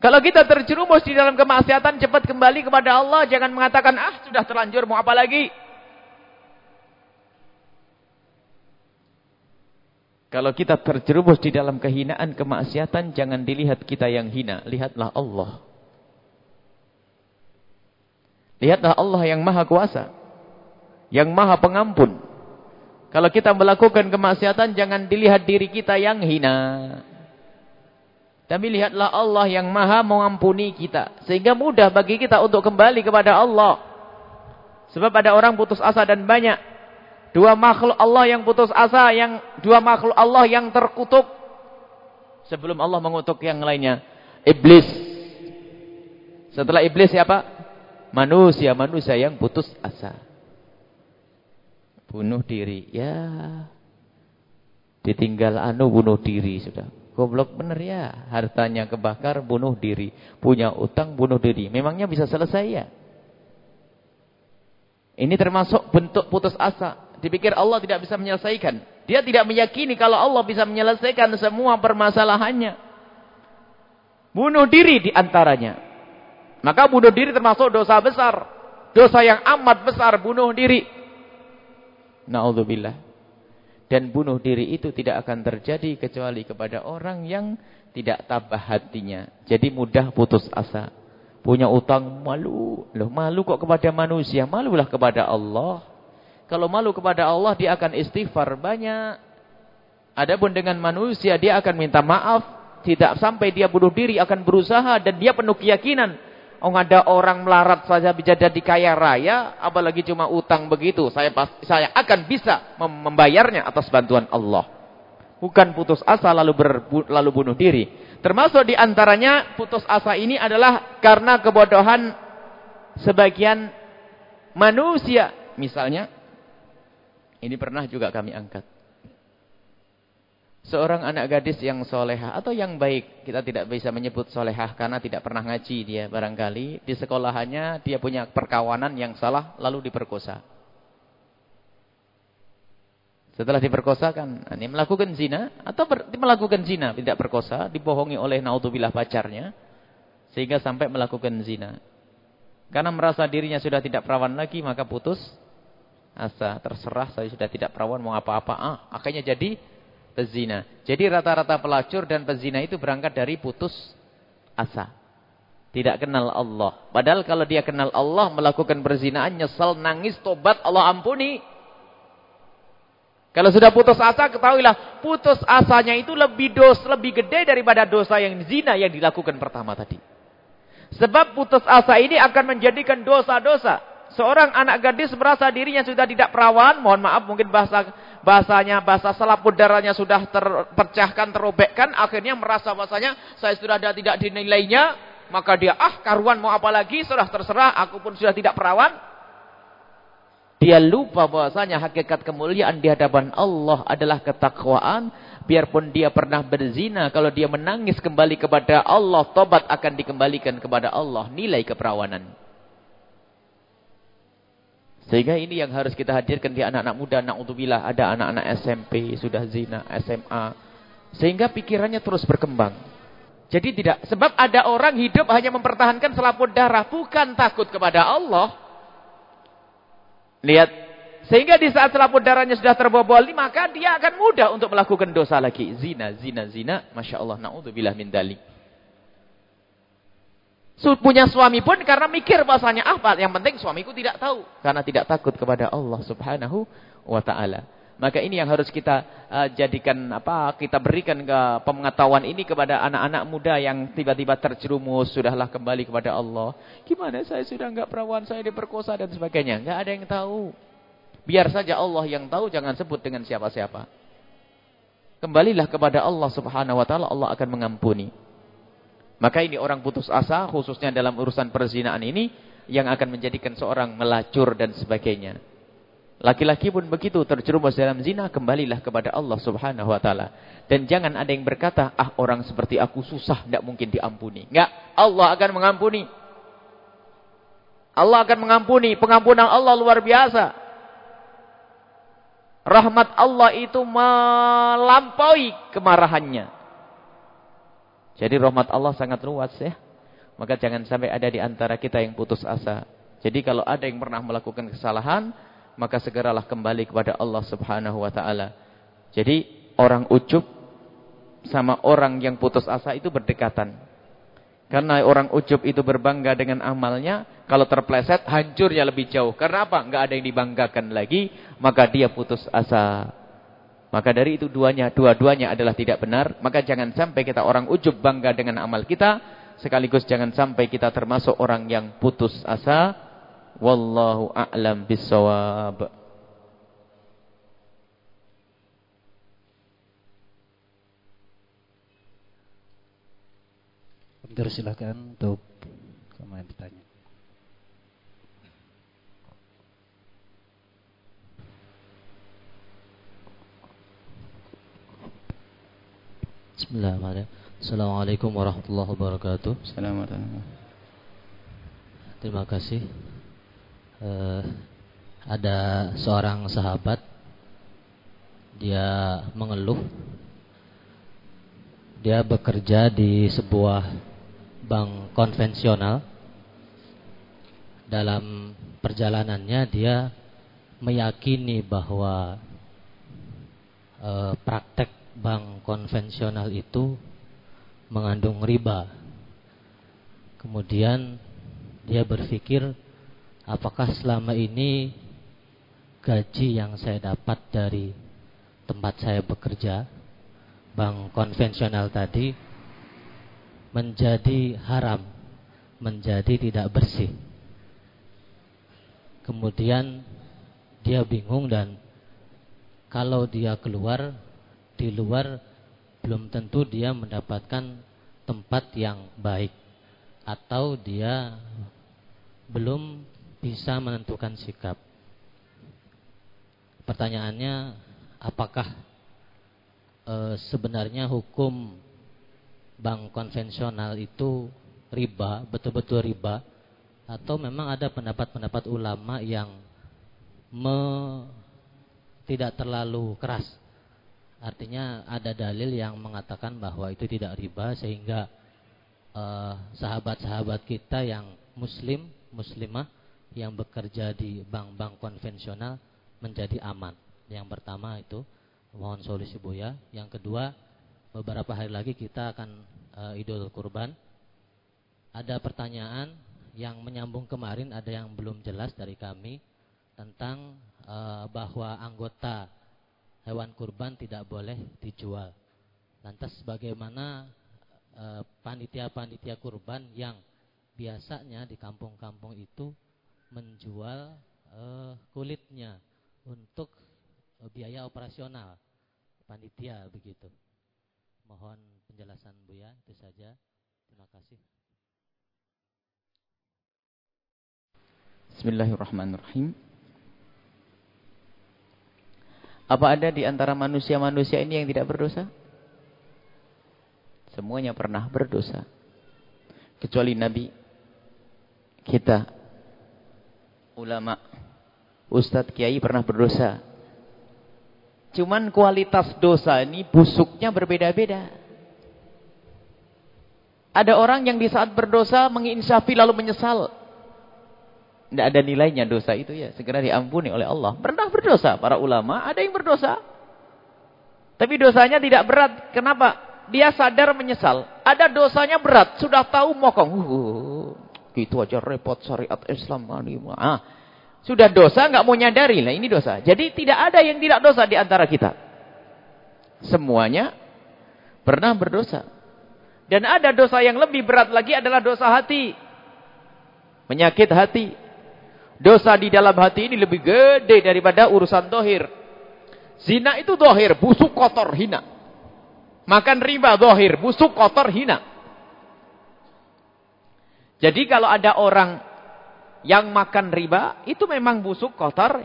Kalau kita terjerumus di dalam kemaksiatan, cepat kembali kepada Allah. Jangan mengatakan, ah sudah terlanjur, mau apa lagi? Kalau kita terjerumus di dalam kehinaan kemaksiatan, jangan dilihat kita yang hina. Lihatlah Allah. Lihatlah Allah yang maha kuasa. Yang maha pengampun. Kalau kita melakukan kemaksiatan, jangan dilihat diri kita yang hina. Tapi lihatlah Allah yang maha mengampuni kita. Sehingga mudah bagi kita untuk kembali kepada Allah. Sebab ada orang putus asa dan banyak. Dua makhluk Allah yang putus asa. yang Dua makhluk Allah yang terkutuk. Sebelum Allah mengutuk yang lainnya. Iblis. Setelah iblis siapa? Manusia-manusia yang putus asa. Bunuh diri. Ya. Ditinggal anu bunuh diri sudah. Goblok bener ya. Hartanya kebakar bunuh diri. Punya utang bunuh diri. Memangnya bisa selesai ya? Ini termasuk bentuk putus asa. Dipikir Allah tidak bisa menyelesaikan. Dia tidak meyakini kalau Allah bisa menyelesaikan semua permasalahannya. Bunuh diri di antaranya. Maka bunuh diri termasuk dosa besar. Dosa yang amat besar bunuh diri. Na'udzubillah. Dan bunuh diri itu tidak akan terjadi kecuali kepada orang yang tidak tabah hatinya. Jadi mudah putus asa. Punya utang malu. Loh malu kok kepada manusia. Malulah kepada Allah. Kalau malu kepada Allah dia akan istighfar banyak. Adapun dengan manusia dia akan minta maaf. Tidak sampai dia bunuh diri akan berusaha dan dia penuh keyakinan Oh ada orang melarat saja bisa jadi kaya raya, apalagi cuma utang begitu. Saya pas, saya akan bisa membayarnya atas bantuan Allah. Bukan putus asa lalu ber, lalu bunuh diri. Termasuk di antaranya putus asa ini adalah karena kebodohan sebagian manusia. Misalnya, ini pernah juga kami angkat seorang anak gadis yang solehah atau yang baik. Kita tidak bisa menyebut solehah karena tidak pernah ngaji dia barangkali. Di sekolahannya dia punya perkawanan yang salah lalu diperkosa. Setelah diperkosa kan, ini melakukan zina atau ber, melakukan zina, tidak perkosa, dibohongi oleh naudzubillah pacarnya sehingga sampai melakukan zina. Karena merasa dirinya sudah tidak perawan lagi maka putus asa, terserah saya sudah tidak perawan mau apa-apa. Ah, akhirnya jadi pezina. Jadi rata-rata pelacur dan pezina itu berangkat dari putus asa. Tidak kenal Allah. Padahal kalau dia kenal Allah, melakukan perzinaan, nyesal, nangis, tobat, Allah ampuni. Kalau sudah putus asa, ketahuilah, putus asanya itu lebih dos, lebih gede daripada dosa yang zina yang dilakukan pertama tadi. Sebab putus asa ini akan menjadikan dosa-dosa. Seorang anak gadis merasa dirinya sudah tidak perawan, mohon maaf mungkin bahasa bahasanya bahasa selaput darahnya sudah terpecahkan, terobekkan, akhirnya merasa bahasanya saya sudah tidak dinilainya, maka dia ah karuan mau apa lagi, sudah terserah, aku pun sudah tidak perawan. Dia lupa bahwasanya hakikat kemuliaan di hadapan Allah adalah ketakwaan. Biarpun dia pernah berzina, kalau dia menangis kembali kepada Allah, tobat akan dikembalikan kepada Allah. Nilai keperawanan. Sehingga ini yang harus kita hadirkan di anak-anak muda. Na'udzubillah ada anak-anak SMP, sudah zina, SMA. Sehingga pikirannya terus berkembang. Jadi tidak, sebab ada orang hidup hanya mempertahankan selaput darah. Bukan takut kepada Allah. Lihat. Sehingga di saat selaput darahnya sudah terbobol, maka dia akan mudah untuk melakukan dosa lagi. Zina, zina, zina. Masya Allah. Na'udzubillah min dalik. Punya suami pun karena mikir bahasanya apa. Yang penting suamiku tidak tahu. Karena tidak takut kepada Allah subhanahu wa ta'ala. Maka ini yang harus kita uh, jadikan apa kita berikan ke pengetahuan ini kepada anak-anak muda yang tiba-tiba terjerumus sudahlah kembali kepada Allah. Gimana saya sudah enggak perawan, saya diperkosa dan sebagainya. Enggak ada yang tahu. Biar saja Allah yang tahu, jangan sebut dengan siapa-siapa. Kembalilah kepada Allah Subhanahu wa taala, Allah akan mengampuni. Maka ini orang putus asa khususnya dalam urusan perzinaan ini yang akan menjadikan seorang melacur dan sebagainya. Laki-laki pun begitu terjerumus dalam zina, kembalilah kepada Allah Subhanahu wa taala. Dan jangan ada yang berkata, "Ah, orang seperti aku susah, tidak mungkin diampuni." Enggak, Allah akan mengampuni. Allah akan mengampuni, pengampunan Allah luar biasa. Rahmat Allah itu melampaui kemarahannya. Jadi rahmat Allah sangat luas ya. Maka jangan sampai ada di antara kita yang putus asa. Jadi kalau ada yang pernah melakukan kesalahan, maka segeralah kembali kepada Allah Subhanahu wa taala. Jadi orang ujub sama orang yang putus asa itu berdekatan. Karena orang ujub itu berbangga dengan amalnya, kalau terpleset hancurnya lebih jauh. Karena apa? Enggak ada yang dibanggakan lagi, maka dia putus asa. Maka dari itu duanya, dua-duanya adalah tidak benar. Maka jangan sampai kita orang ujub bangga dengan amal kita, sekaligus jangan sampai kita termasuk orang yang putus asa Wallahu a'lam bisawab. Terus silakan untuk kemarin ditanya. Bismillahirrahmanirrahim. Assalamualaikum warahmatullahi wabarakatuh. Assalamualaikum. Terima kasih uh, ada seorang sahabat dia mengeluh dia bekerja di sebuah bank konvensional dalam perjalanannya dia meyakini bahwa uh, praktek bank konvensional itu mengandung riba kemudian dia berpikir apakah selama ini gaji yang saya dapat dari tempat saya bekerja, bank konvensional tadi, menjadi haram, menjadi tidak bersih. Kemudian dia bingung dan kalau dia keluar, di luar belum tentu dia mendapatkan tempat yang baik atau dia belum bisa menentukan sikap. Pertanyaannya, apakah e, sebenarnya hukum bank konvensional itu riba, betul-betul riba, atau memang ada pendapat-pendapat ulama yang me, tidak terlalu keras. Artinya ada dalil yang mengatakan bahwa itu tidak riba sehingga eh, sahabat-sahabat kita yang muslim, muslimah yang bekerja di bank-bank konvensional menjadi aman. Yang pertama itu mohon solusi Buya. Yang kedua, beberapa hari lagi kita akan uh, Idul Kurban. Ada pertanyaan yang menyambung kemarin ada yang belum jelas dari kami tentang uh, bahwa anggota hewan kurban tidak boleh dijual. Lantas bagaimana eh, panitia-panitia uh, kurban yang biasanya di kampung-kampung itu menjual uh, kulitnya untuk biaya operasional panitia begitu. Mohon penjelasan Bu ya, itu saja. Terima kasih. Bismillahirrahmanirrahim. Apa ada di antara manusia-manusia ini yang tidak berdosa? Semuanya pernah berdosa. Kecuali Nabi, kita, ulama, ustadz, kiai pernah berdosa. Cuman kualitas dosa ini busuknya berbeda-beda. Ada orang yang di saat berdosa menginsafi lalu menyesal. Tidak ada nilainya dosa itu ya. Segera diampuni oleh Allah. Pernah berdosa. Para ulama ada yang berdosa. Tapi dosanya tidak berat. Kenapa? Dia sadar menyesal. Ada dosanya berat. Sudah tahu mokong. Uh, gitu aja repot syariat Islam. Ah, sudah dosa nggak mau nyadari. Nah ini dosa. Jadi tidak ada yang tidak dosa di antara kita. Semuanya pernah berdosa. Dan ada dosa yang lebih berat lagi adalah dosa hati. Menyakit hati. Dosa di dalam hati ini lebih gede daripada urusan dohir. Zina itu dohir, busuk kotor, hina. Makan riba dohir, busuk kotor, hina. Jadi kalau ada orang yang makan riba, itu memang busuk kotor.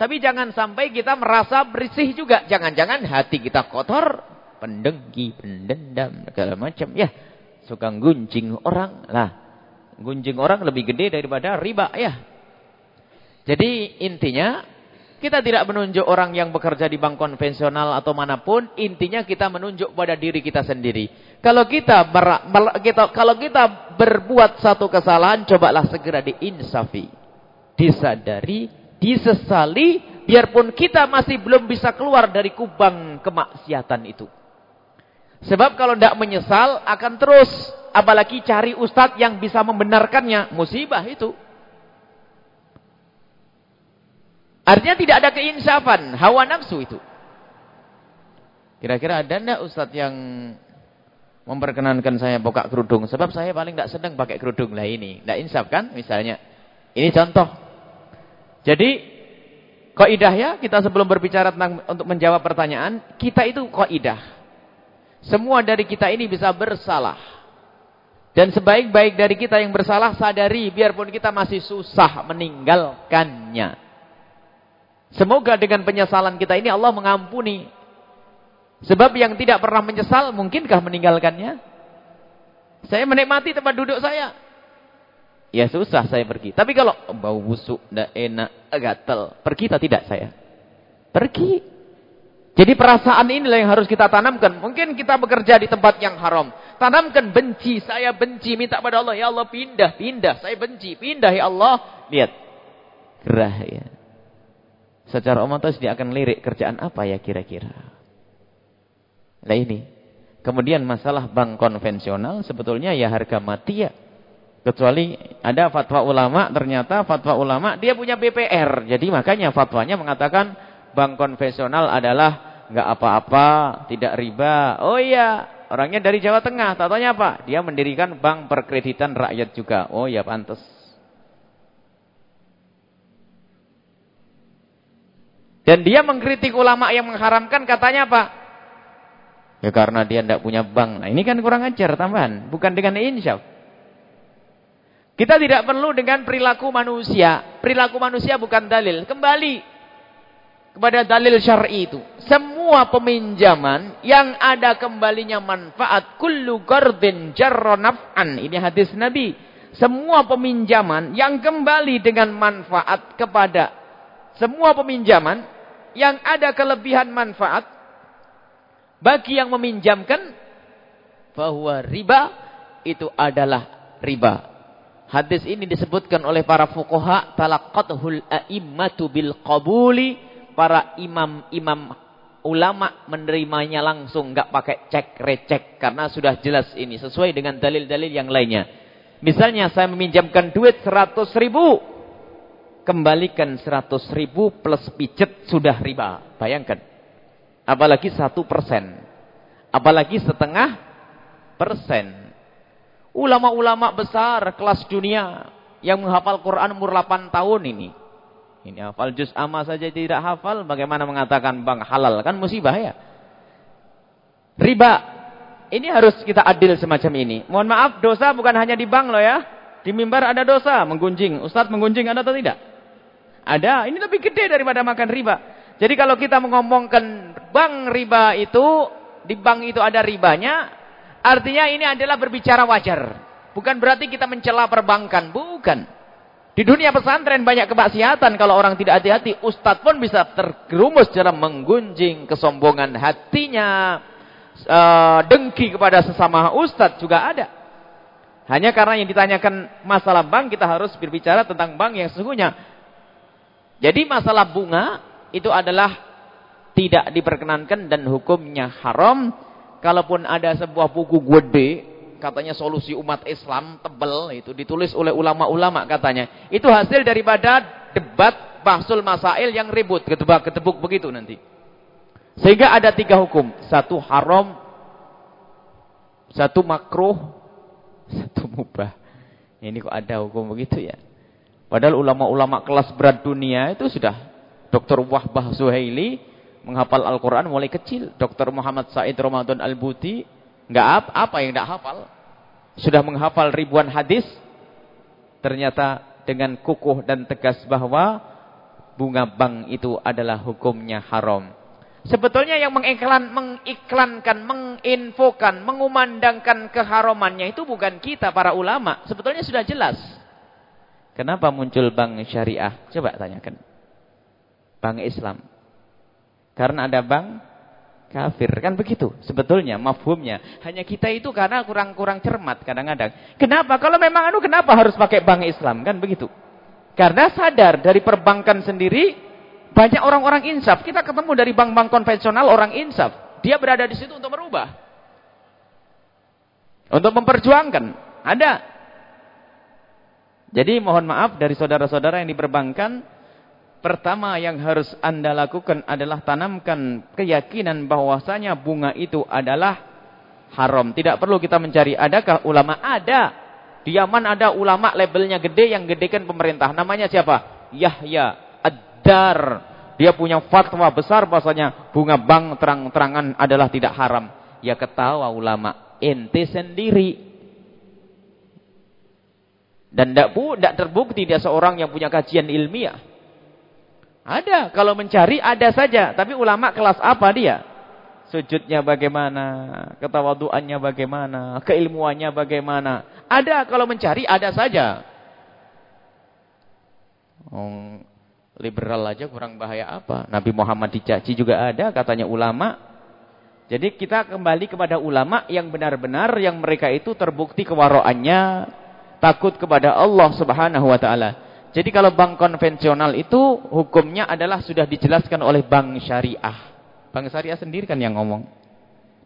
Tapi jangan sampai kita merasa bersih juga. Jangan-jangan hati kita kotor, pendengki, pendendam, segala macam. Ya, suka gunjing orang. Lah, gunjing orang lebih gede daripada riba, ya. Jadi intinya kita tidak menunjuk orang yang bekerja di bank konvensional atau mana pun, intinya kita menunjuk pada diri kita sendiri. Kalau kita, ber, kita kalau kita berbuat satu kesalahan, cobalah segera diinsafi, disadari, disesali, biarpun kita masih belum bisa keluar dari kubang kemaksiatan itu. Sebab kalau tidak menyesal akan terus, apalagi cari ustadz yang bisa membenarkannya, musibah itu. Artinya tidak ada keinsafan, hawa nafsu itu. Kira-kira ada enggak ustadz yang memperkenankan saya buka kerudung? Sebab saya paling tidak sedang pakai kerudung lah ini. Tidak insaf kan misalnya. Ini contoh. Jadi kaidah ya kita sebelum berbicara tentang untuk menjawab pertanyaan, kita itu kaidah. Semua dari kita ini bisa bersalah. Dan sebaik-baik dari kita yang bersalah sadari biarpun kita masih susah meninggalkannya. Semoga dengan penyesalan kita ini Allah mengampuni. Sebab yang tidak pernah menyesal, mungkinkah meninggalkannya? Saya menikmati tempat duduk saya. Ya susah saya pergi. Tapi kalau bau busuk, tidak enak, gatel. Pergi atau tidak saya? Pergi. Jadi perasaan inilah yang harus kita tanamkan. Mungkin kita bekerja di tempat yang haram. Tanamkan benci, saya benci. Minta pada Allah, ya Allah pindah, pindah. Saya benci, pindah ya Allah. Lihat. Gerah ya. Secara otomatis dia akan lirik kerjaan apa ya kira-kira. Nah ini. Kemudian masalah bank konvensional sebetulnya ya harga mati ya. Kecuali ada fatwa ulama, ternyata fatwa ulama dia punya BPR. Jadi makanya fatwanya mengatakan bank konvensional adalah nggak apa-apa, tidak riba. Oh iya, orangnya dari Jawa Tengah. Tatanya apa? Dia mendirikan bank perkreditan rakyat juga. Oh ya pantas. Dan dia mengkritik ulama yang mengharamkan katanya apa? Ya karena dia tidak punya bank. Nah ini kan kurang ajar tambahan. Bukan dengan insyaf. Kita tidak perlu dengan perilaku manusia. Perilaku manusia bukan dalil. Kembali kepada dalil syar'i itu. Semua peminjaman yang ada kembalinya manfaat. Kullu gardin jarra naf'an. Ini hadis Nabi. Semua peminjaman yang kembali dengan manfaat kepada semua peminjaman yang ada kelebihan manfaat bagi yang meminjamkan bahwa riba itu adalah riba. Hadis ini disebutkan oleh para fuqaha talaqathul a'immatu bil qabuli para imam-imam ulama menerimanya langsung enggak pakai cek recek karena sudah jelas ini sesuai dengan dalil-dalil yang lainnya. Misalnya saya meminjamkan duit 100 ribu kembalikan 100 ribu plus pijet sudah riba. Bayangkan. Apalagi satu persen. Apalagi setengah persen. Ulama-ulama besar kelas dunia yang menghafal Quran umur 8 tahun ini. Ini hafal juz amma saja tidak hafal, bagaimana mengatakan bang halal? Kan musibah ya. Riba. Ini harus kita adil semacam ini. Mohon maaf, dosa bukan hanya di bank loh ya. Di mimbar ada dosa, menggunjing. Ustadz menggunjing ada atau tidak? Ada, ini lebih gede daripada makan riba. Jadi kalau kita mengomongkan bank riba itu, di bank itu ada ribanya, artinya ini adalah berbicara wajar. Bukan berarti kita mencela perbankan, bukan. Di dunia pesantren banyak kemaksiatan kalau orang tidak hati-hati, ustadz pun bisa tergerumus cara menggunjing kesombongan hatinya, uh, dengki kepada sesama ustadz juga ada. Hanya karena yang ditanyakan masalah bank, kita harus berbicara tentang bank yang sesungguhnya. Jadi masalah bunga, itu adalah tidak diperkenankan dan hukumnya haram. Kalaupun ada sebuah buku gede, katanya solusi umat Islam tebel itu ditulis oleh ulama-ulama katanya. Itu hasil daripada debat bahsul masail yang ribut, ketebak-ketebuk begitu nanti. Sehingga ada tiga hukum. Satu haram, satu makruh, satu mubah. Ini kok ada hukum begitu ya. Padahal ulama-ulama kelas berat dunia itu sudah Dr. Wahbah Zuhaili menghafal Al-Quran mulai kecil. Dr. Muhammad Said Ramadan Al-Buti nggak apa, apa yang tidak hafal. Sudah menghafal ribuan hadis. Ternyata dengan kukuh dan tegas bahwa bunga bank itu adalah hukumnya haram. Sebetulnya yang mengiklan, mengiklankan, menginfokan, mengumandangkan keharamannya itu bukan kita para ulama. Sebetulnya sudah jelas. Kenapa muncul bank syariah? Coba tanyakan bank Islam. Karena ada bank kafir. Kan begitu sebetulnya mafhumnya. Hanya kita itu karena kurang-kurang cermat kadang-kadang. Kenapa? Kalau memang anu kenapa harus pakai bank Islam? Kan begitu. Karena sadar dari perbankan sendiri banyak orang-orang insaf. Kita ketemu dari bank-bank konvensional orang insaf. Dia berada di situ untuk merubah. Untuk memperjuangkan. Ada. Jadi mohon maaf dari saudara-saudara yang diperbankan Pertama yang harus anda lakukan adalah tanamkan keyakinan bahwasanya bunga itu adalah haram. Tidak perlu kita mencari adakah ulama ada. Di Yaman ada ulama labelnya gede yang gedekan pemerintah. Namanya siapa? Yahya Ad-Dar. Dia punya fatwa besar bahwasanya bunga bank terang-terangan adalah tidak haram. Ya ketawa ulama. Ente sendiri. Dan tidak terbukti dia seorang yang punya kajian ilmiah. Ada, kalau mencari ada saja. Tapi ulama kelas apa dia? Sujudnya bagaimana? Ketawaduannya bagaimana? Keilmuannya bagaimana? Ada, kalau mencari ada saja. Oh, liberal aja kurang bahaya apa? Nabi Muhammad dicaci juga ada, katanya ulama. Jadi kita kembali kepada ulama yang benar-benar yang mereka itu terbukti kewaroannya, takut kepada Allah Subhanahu wa taala. Jadi kalau bank konvensional itu hukumnya adalah sudah dijelaskan oleh bank syariah. Bank syariah sendiri kan yang ngomong.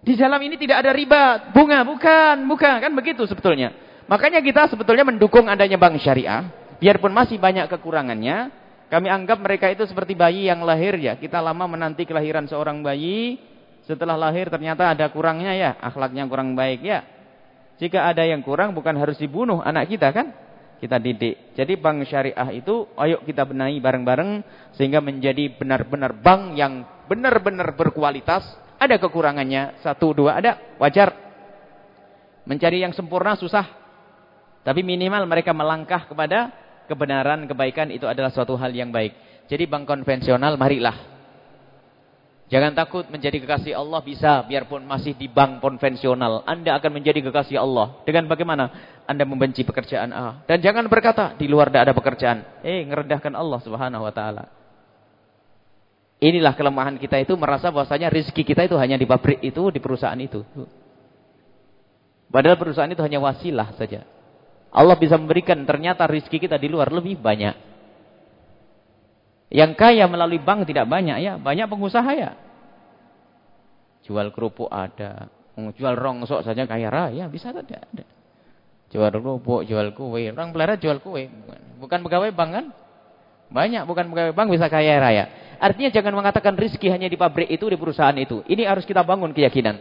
Di dalam ini tidak ada riba, bunga, bukan, bukan, kan begitu sebetulnya. Makanya kita sebetulnya mendukung adanya bank syariah, biarpun masih banyak kekurangannya, kami anggap mereka itu seperti bayi yang lahir ya. Kita lama menanti kelahiran seorang bayi, setelah lahir ternyata ada kurangnya ya, akhlaknya kurang baik ya. Jika ada yang kurang bukan harus dibunuh anak kita kan? kita didik. Jadi bank syariah itu ayo kita benahi bareng-bareng sehingga menjadi benar-benar bank yang benar-benar berkualitas. Ada kekurangannya, satu dua ada, wajar. Mencari yang sempurna susah. Tapi minimal mereka melangkah kepada kebenaran, kebaikan itu adalah suatu hal yang baik. Jadi bank konvensional marilah Jangan takut menjadi kekasih Allah bisa biarpun masih di bank konvensional. Anda akan menjadi kekasih Allah. Dengan bagaimana? Anda membenci pekerjaan A. Dan jangan berkata di luar tidak ada pekerjaan. Eh, ngerendahkan Allah Subhanahu wa taala. Inilah kelemahan kita itu merasa bahwasanya rezeki kita itu hanya di pabrik itu, di perusahaan itu. Padahal perusahaan itu hanya wasilah saja. Allah bisa memberikan ternyata rezeki kita di luar lebih banyak. Yang kaya melalui bank tidak banyak ya, banyak pengusaha ya. Jual kerupuk ada, jual rongsok saja kaya raya, bisa tidak ada. Jual kerupuk, jual kue, orang pelera jual kue, bukan pegawai bank kan? Banyak bukan pegawai bank bisa kaya raya. Artinya jangan mengatakan rizki hanya di pabrik itu, di perusahaan itu. Ini harus kita bangun keyakinan.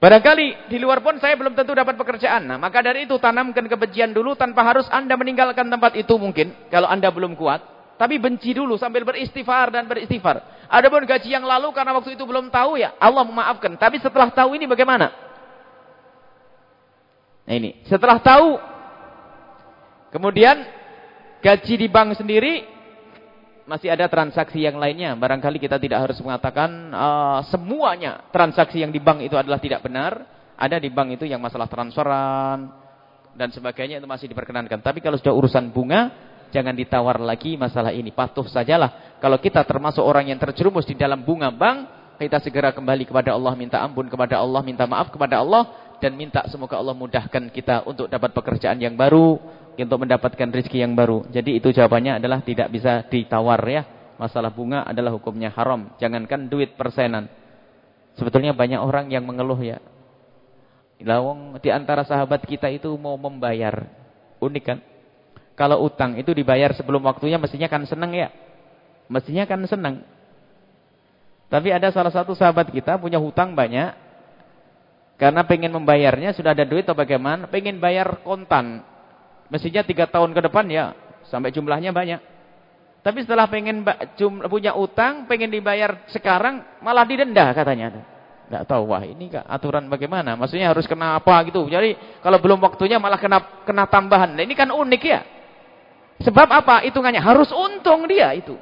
Barangkali di luar pun saya belum tentu dapat pekerjaan. Nah, maka dari itu tanamkan kebencian dulu tanpa harus Anda meninggalkan tempat itu mungkin. Kalau Anda belum kuat. Tapi benci dulu sambil beristighfar dan beristighfar. Adapun gaji yang lalu karena waktu itu belum tahu ya Allah memaafkan. Tapi setelah tahu ini bagaimana? Nah ini, setelah tahu kemudian gaji di bank sendiri masih ada transaksi yang lainnya. Barangkali kita tidak harus mengatakan uh, semuanya transaksi yang di bank itu adalah tidak benar. Ada di bank itu yang masalah transferan dan sebagainya itu masih diperkenankan. Tapi kalau sudah urusan bunga, jangan ditawar lagi masalah ini. Patuh sajalah. Kalau kita termasuk orang yang terjerumus di dalam bunga bank, kita segera kembali kepada Allah, minta ampun kepada Allah, minta maaf kepada Allah dan minta semoga Allah mudahkan kita untuk dapat pekerjaan yang baru, untuk mendapatkan rezeki yang baru. Jadi itu jawabannya adalah tidak bisa ditawar ya. Masalah bunga adalah hukumnya haram. Jangankan duit persenan. Sebetulnya banyak orang yang mengeluh ya. Di antara sahabat kita itu mau membayar. Unik kan? Kalau utang itu dibayar sebelum waktunya mestinya kan senang ya. Mestinya kan senang. Tapi ada salah satu sahabat kita punya hutang banyak. Karena pengen membayarnya sudah ada duit atau bagaimana. Pengen bayar kontan. Mestinya tiga tahun ke depan ya. Sampai jumlahnya banyak. Tapi setelah pengen punya utang, pengen dibayar sekarang, malah didenda katanya. Tidak tahu, wah ini gak aturan bagaimana. Maksudnya harus kena apa gitu. Jadi kalau belum waktunya malah kena kena tambahan. Nah, ini kan unik ya. Sebab apa? Hitungannya harus untung dia itu.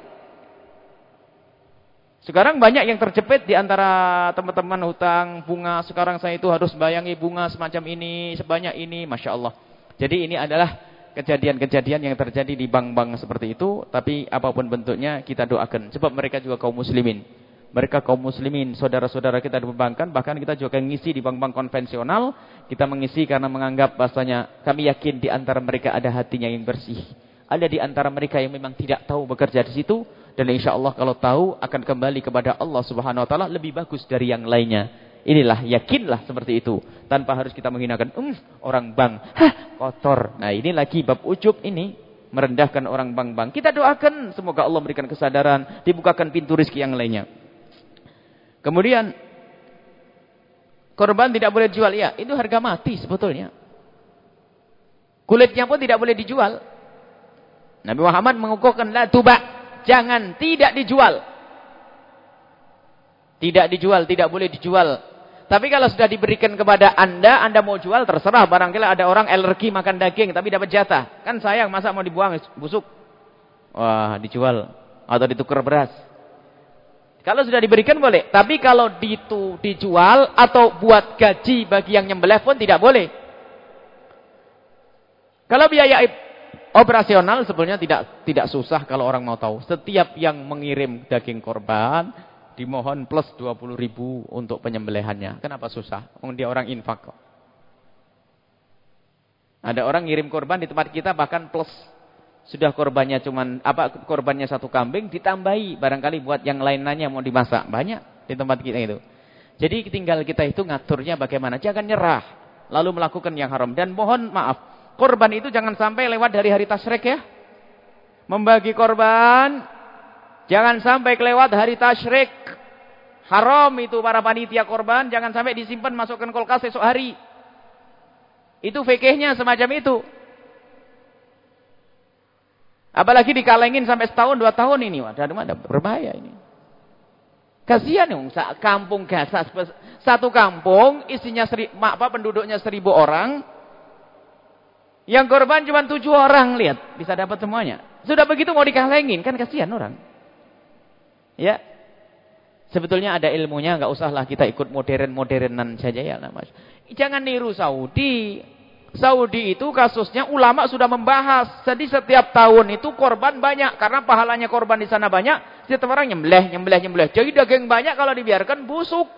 Sekarang banyak yang terjepit di antara teman-teman hutang bunga. Sekarang saya itu harus bayangi bunga semacam ini, sebanyak ini. Masya Allah. Jadi ini adalah kejadian-kejadian yang terjadi di bank-bank seperti itu. Tapi apa pun bentuknya kita doakan. Sebab mereka juga kaum muslimin mereka kaum muslimin, saudara-saudara kita di perbankan, bahkan kita juga mengisi di bank-bank konvensional, kita mengisi karena menganggap bahasanya kami yakin di antara mereka ada hatinya yang bersih. Ada di antara mereka yang memang tidak tahu bekerja di situ dan insya Allah kalau tahu akan kembali kepada Allah Subhanahu wa taala lebih bagus dari yang lainnya. Inilah yakinlah seperti itu tanpa harus kita menghinakan um, orang bank. Hah, kotor. Nah, ini lagi bab ujub ini merendahkan orang bank-bank. Kita doakan semoga Allah memberikan kesadaran, dibukakan pintu rezeki yang lainnya. Kemudian korban tidak boleh dijual. Ya, itu harga mati sebetulnya. Kulitnya pun tidak boleh dijual. Nabi Muhammad mengukuhkan la tuba, jangan tidak dijual. Tidak dijual, tidak boleh dijual. Tapi kalau sudah diberikan kepada Anda, Anda mau jual terserah barangkali ada orang alergi makan daging tapi dapat jatah. Kan sayang masa mau dibuang busuk. Wah, dijual atau ditukar beras. Kalau sudah diberikan boleh. Tapi kalau itu dijual atau buat gaji bagi yang nyembelih pun tidak boleh. Kalau biaya operasional sebenarnya tidak tidak susah kalau orang mau tahu. Setiap yang mengirim daging korban dimohon plus 20 ribu untuk penyembelihannya. Kenapa susah? Dia orang infak. Ada orang ngirim korban di tempat kita bahkan plus sudah korbannya cuman apa korbannya satu kambing ditambahi barangkali buat yang lain-lainnya mau dimasak. Banyak di tempat kita itu. Jadi tinggal kita itu ngaturnya bagaimana. Jangan nyerah lalu melakukan yang haram dan mohon maaf. Korban itu jangan sampai lewat dari hari tasyrik ya. Membagi korban jangan sampai kelewat hari tasyrik. Haram itu para panitia korban jangan sampai disimpan masukkan kulkas esok hari. Itu fikihnya semacam itu. Apalagi dikalengin sampai setahun, dua tahun ini. Wadah, ada berbahaya ini. Kasihan dong, kampung Gaza. Satu kampung, isinya seri, apa, penduduknya seribu orang. Yang korban cuma tujuh orang, lihat. Bisa dapat semuanya. Sudah begitu mau dikalengin, kan kasihan orang. Ya. Sebetulnya ada ilmunya, nggak usahlah kita ikut modern-modernan saja ya. Mas. Jangan niru Saudi. Saudi itu kasusnya ulama sudah membahas. Jadi setiap tahun itu korban banyak. Karena pahalanya korban di sana banyak. Setiap orang nyembelih, nyembelih, nyembelih. Jadi daging banyak kalau dibiarkan busuk.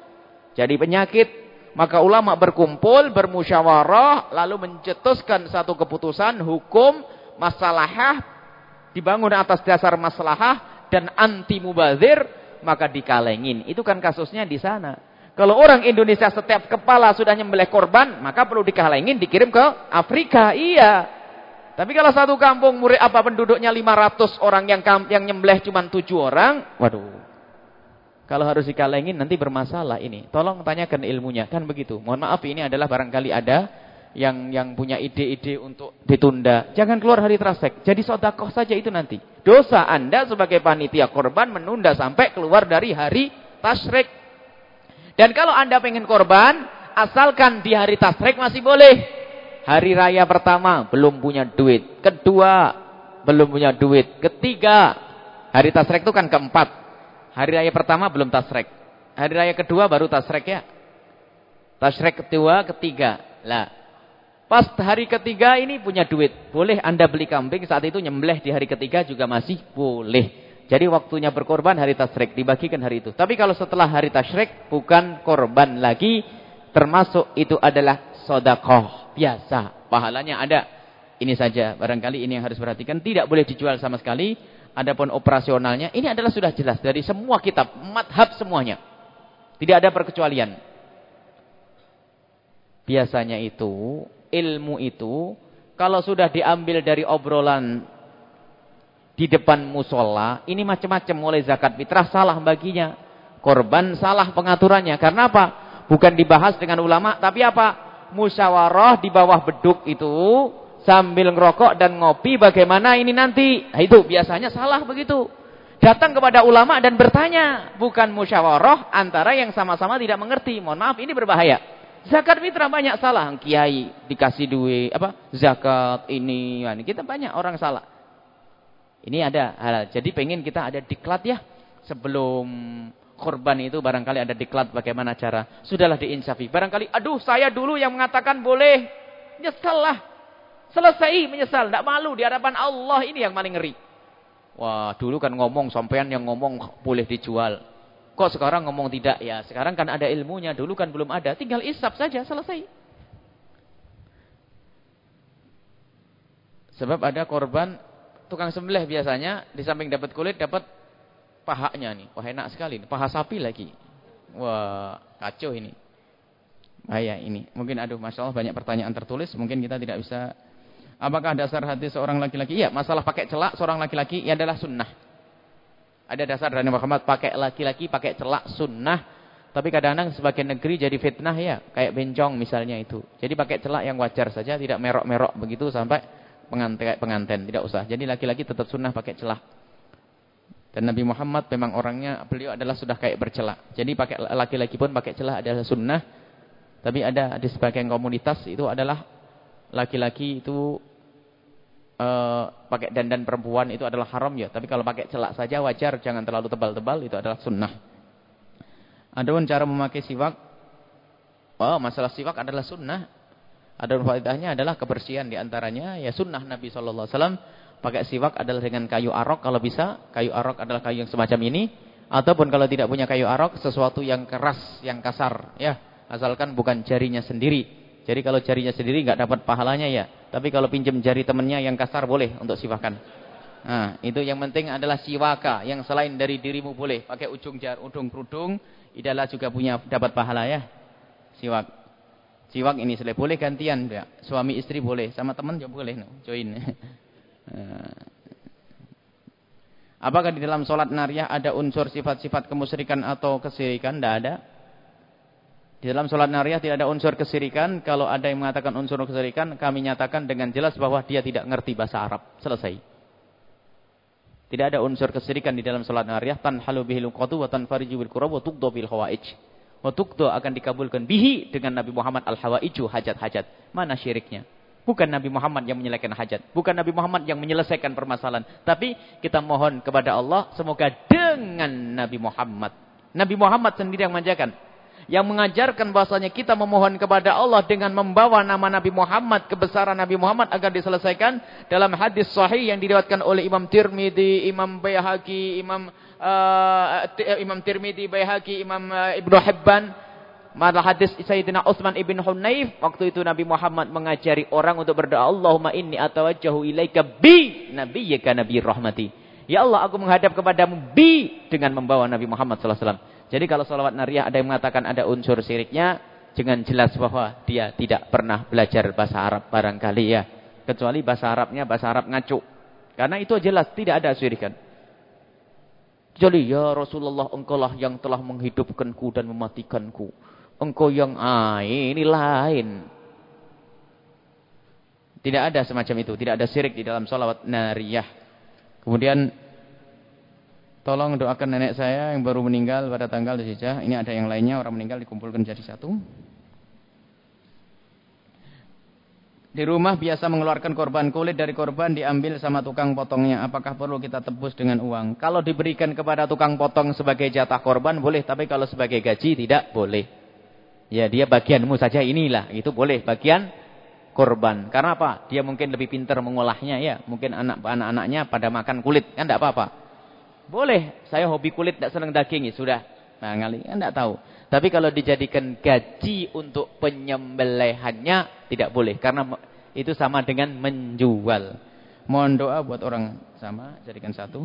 Jadi penyakit. Maka ulama berkumpul, bermusyawarah. Lalu mencetuskan satu keputusan hukum masalahah. Dibangun atas dasar masalahah. Dan anti mubazir. Maka dikalengin. Itu kan kasusnya di sana. Kalau orang Indonesia setiap kepala sudah nyembelih korban, maka perlu dikalengin dikirim ke Afrika. Iya. Tapi kalau satu kampung murid apa penduduknya 500 orang yang yang nyembelih cuma 7 orang, waduh. Kalau harus dikalengin nanti bermasalah ini. Tolong tanyakan ilmunya, kan begitu. Mohon maaf ini adalah barangkali ada yang yang punya ide-ide untuk ditunda. Jangan keluar hari trasek. Jadi sodakoh saja itu nanti. Dosa Anda sebagai panitia korban menunda sampai keluar dari hari tasrek. Dan kalau anda pengen korban, asalkan di hari tasrek masih boleh. Hari raya pertama, belum punya duit. Kedua, belum punya duit. Ketiga, Hari tasrek itu kan keempat. Hari raya pertama belum tasrek. Hari raya kedua baru tasrek ya. Tasrek kedua, ketiga. Lah, pas hari ketiga ini punya duit. Boleh Anda beli kambing saat itu nyembelih di hari ketiga juga masih boleh. Jadi waktunya berkorban hari tasrek dibagikan hari itu. Tapi kalau setelah hari tasrek bukan korban lagi. Termasuk itu adalah sodakoh. Biasa. Pahalanya ada. Ini saja. Barangkali ini yang harus perhatikan. Tidak boleh dijual sama sekali. Adapun operasionalnya. Ini adalah sudah jelas. Dari semua kitab. Madhab semuanya. Tidak ada perkecualian. Biasanya itu. Ilmu itu. Kalau sudah diambil dari obrolan. Di depan musola. Ini macam-macam. Mulai zakat fitrah salah baginya. Korban salah pengaturannya. Karena apa? Bukan dibahas dengan ulama. Tapi apa? musyawarah di bawah beduk itu sambil ngerokok dan ngopi bagaimana ini nanti. Nah, itu biasanya salah begitu. Datang kepada ulama dan bertanya, bukan musyawarah antara yang sama-sama tidak mengerti. Mohon maaf, ini berbahaya. Zakat fitrah banyak salah, kiai dikasih duit apa? Zakat ini, ini kita banyak orang salah. Ini ada hal. Jadi pengen kita ada diklat ya sebelum korban itu barangkali ada diklat bagaimana cara. Sudahlah diinsafi. Barangkali, aduh saya dulu yang mengatakan boleh. Nyesallah. Selesai menyesal. Tidak malu di hadapan Allah. Ini yang paling ngeri. Wah dulu kan ngomong sampean yang ngomong boleh dijual. Kok sekarang ngomong tidak? Ya sekarang kan ada ilmunya. Dulu kan belum ada. Tinggal isap saja selesai. Sebab ada korban tukang sembelih biasanya di samping dapat kulit dapat pahanya nih. Wah enak sekali. Paha sapi lagi. Wah kacau ini. Bahaya ini. Mungkin aduh Masya banyak pertanyaan tertulis. Mungkin kita tidak bisa. Apakah dasar hati seorang laki-laki? Iya masalah pakai celak seorang laki-laki ya adalah sunnah. Ada dasar dari Muhammad pakai laki-laki pakai celak sunnah. Tapi kadang-kadang sebagian negeri jadi fitnah ya. Kayak bencong misalnya itu. Jadi pakai celak yang wajar saja. Tidak merok-merok begitu sampai pengantin, pengantin. Tidak usah. Jadi laki-laki tetap sunnah pakai celak. Dan Nabi Muhammad memang orangnya beliau adalah sudah kayak bercelak. Jadi pakai laki-laki pun pakai celah adalah sunnah. Tapi ada di sebagian komunitas itu adalah laki-laki itu uh, pakai dandan perempuan itu adalah haram ya. Tapi kalau pakai celak saja wajar, jangan terlalu tebal-tebal itu adalah sunnah. Adapun cara memakai siwak, oh masalah siwak adalah sunnah. Adapun faedahnya adalah kebersihan di antaranya ya sunnah Nabi Wasallam pakai siwak adalah dengan kayu arok kalau bisa. Kayu arok adalah kayu yang semacam ini. Ataupun kalau tidak punya kayu arok, sesuatu yang keras, yang kasar. ya Asalkan bukan jarinya sendiri. Jadi kalau jarinya sendiri nggak dapat pahalanya ya. Tapi kalau pinjam jari temannya yang kasar boleh untuk siwakan. Nah, itu yang penting adalah siwaka. Yang selain dari dirimu boleh. Pakai ujung jar, ujung kerudung. Idalah juga punya dapat pahala ya. Siwak. Siwak ini boleh boleh gantian ya. Suami istri boleh, sama teman juga boleh join. Eh, apakah di dalam sholat nariyah ada unsur sifat-sifat kemusyrikan atau kesirikan? Tidak ada. Di dalam sholat nariyah tidak ada unsur kesirikan. Kalau ada yang mengatakan unsur kesirikan, kami nyatakan dengan jelas bahwa dia tidak ngerti bahasa Arab. Selesai. Tidak ada unsur kesirikan di dalam sholat nariyah. Tanhalu bihil qadu wa tanfariju bil kurab wa tuqdo bil hawaij. Wa tuqdo akan dikabulkan bihi dengan Nabi Muhammad al-hawaiju hajat-hajat. Mana syiriknya? Bukan Nabi Muhammad yang menyelesaikan hajat. Bukan Nabi Muhammad yang menyelesaikan permasalahan. Tapi kita mohon kepada Allah semoga dengan Nabi Muhammad. Nabi Muhammad sendiri yang manjakan. Yang mengajarkan bahasanya kita memohon kepada Allah dengan membawa nama Nabi Muhammad, kebesaran Nabi Muhammad agar diselesaikan dalam hadis sahih yang diriwayatkan oleh Imam Tirmidzi, Imam Baihaqi, Imam uh, Imam Tirmidzi, Baihaqi, Imam uh, Ibnu Hibban Malah hadis Sayyidina Utsman ibn Hunayf. Waktu itu Nabi Muhammad mengajari orang untuk berdoa. Allahumma inni atawajjahu ilaika bi nabiyyika nabi rahmati. Ya Allah aku menghadap kepadamu bi. Dengan membawa Nabi Muhammad SAW. Jadi kalau salawat nariyah ada yang mengatakan ada unsur siriknya. Jangan jelas bahwa dia tidak pernah belajar bahasa Arab barangkali ya. Kecuali bahasa Arabnya bahasa Arab ngacu. Karena itu jelas tidak ada sirikan. Jadi ya Rasulullah engkaulah yang telah menghidupkanku dan mematikanku engkau yang ah ini lain. Tidak ada semacam itu, tidak ada syirik di dalam salawat nariyah. Kemudian tolong doakan nenek saya yang baru meninggal pada tanggal Dzulhijjah. Ini ada yang lainnya orang meninggal dikumpulkan jadi satu. Di rumah biasa mengeluarkan korban kulit dari korban diambil sama tukang potongnya. Apakah perlu kita tebus dengan uang? Kalau diberikan kepada tukang potong sebagai jatah korban boleh. Tapi kalau sebagai gaji tidak boleh. Ya dia bagianmu saja inilah. Itu boleh bagian korban. Karena apa? Dia mungkin lebih pintar mengolahnya ya. Mungkin anak-anaknya pada makan kulit. Kan tidak apa-apa. Boleh. Saya hobi kulit tidak senang daging. Ya sudah. Nah, ngali kan tidak tahu. Tapi kalau dijadikan gaji untuk penyembelihannya tidak boleh karena itu sama dengan menjual. Mohon doa buat orang sama, jadikan satu.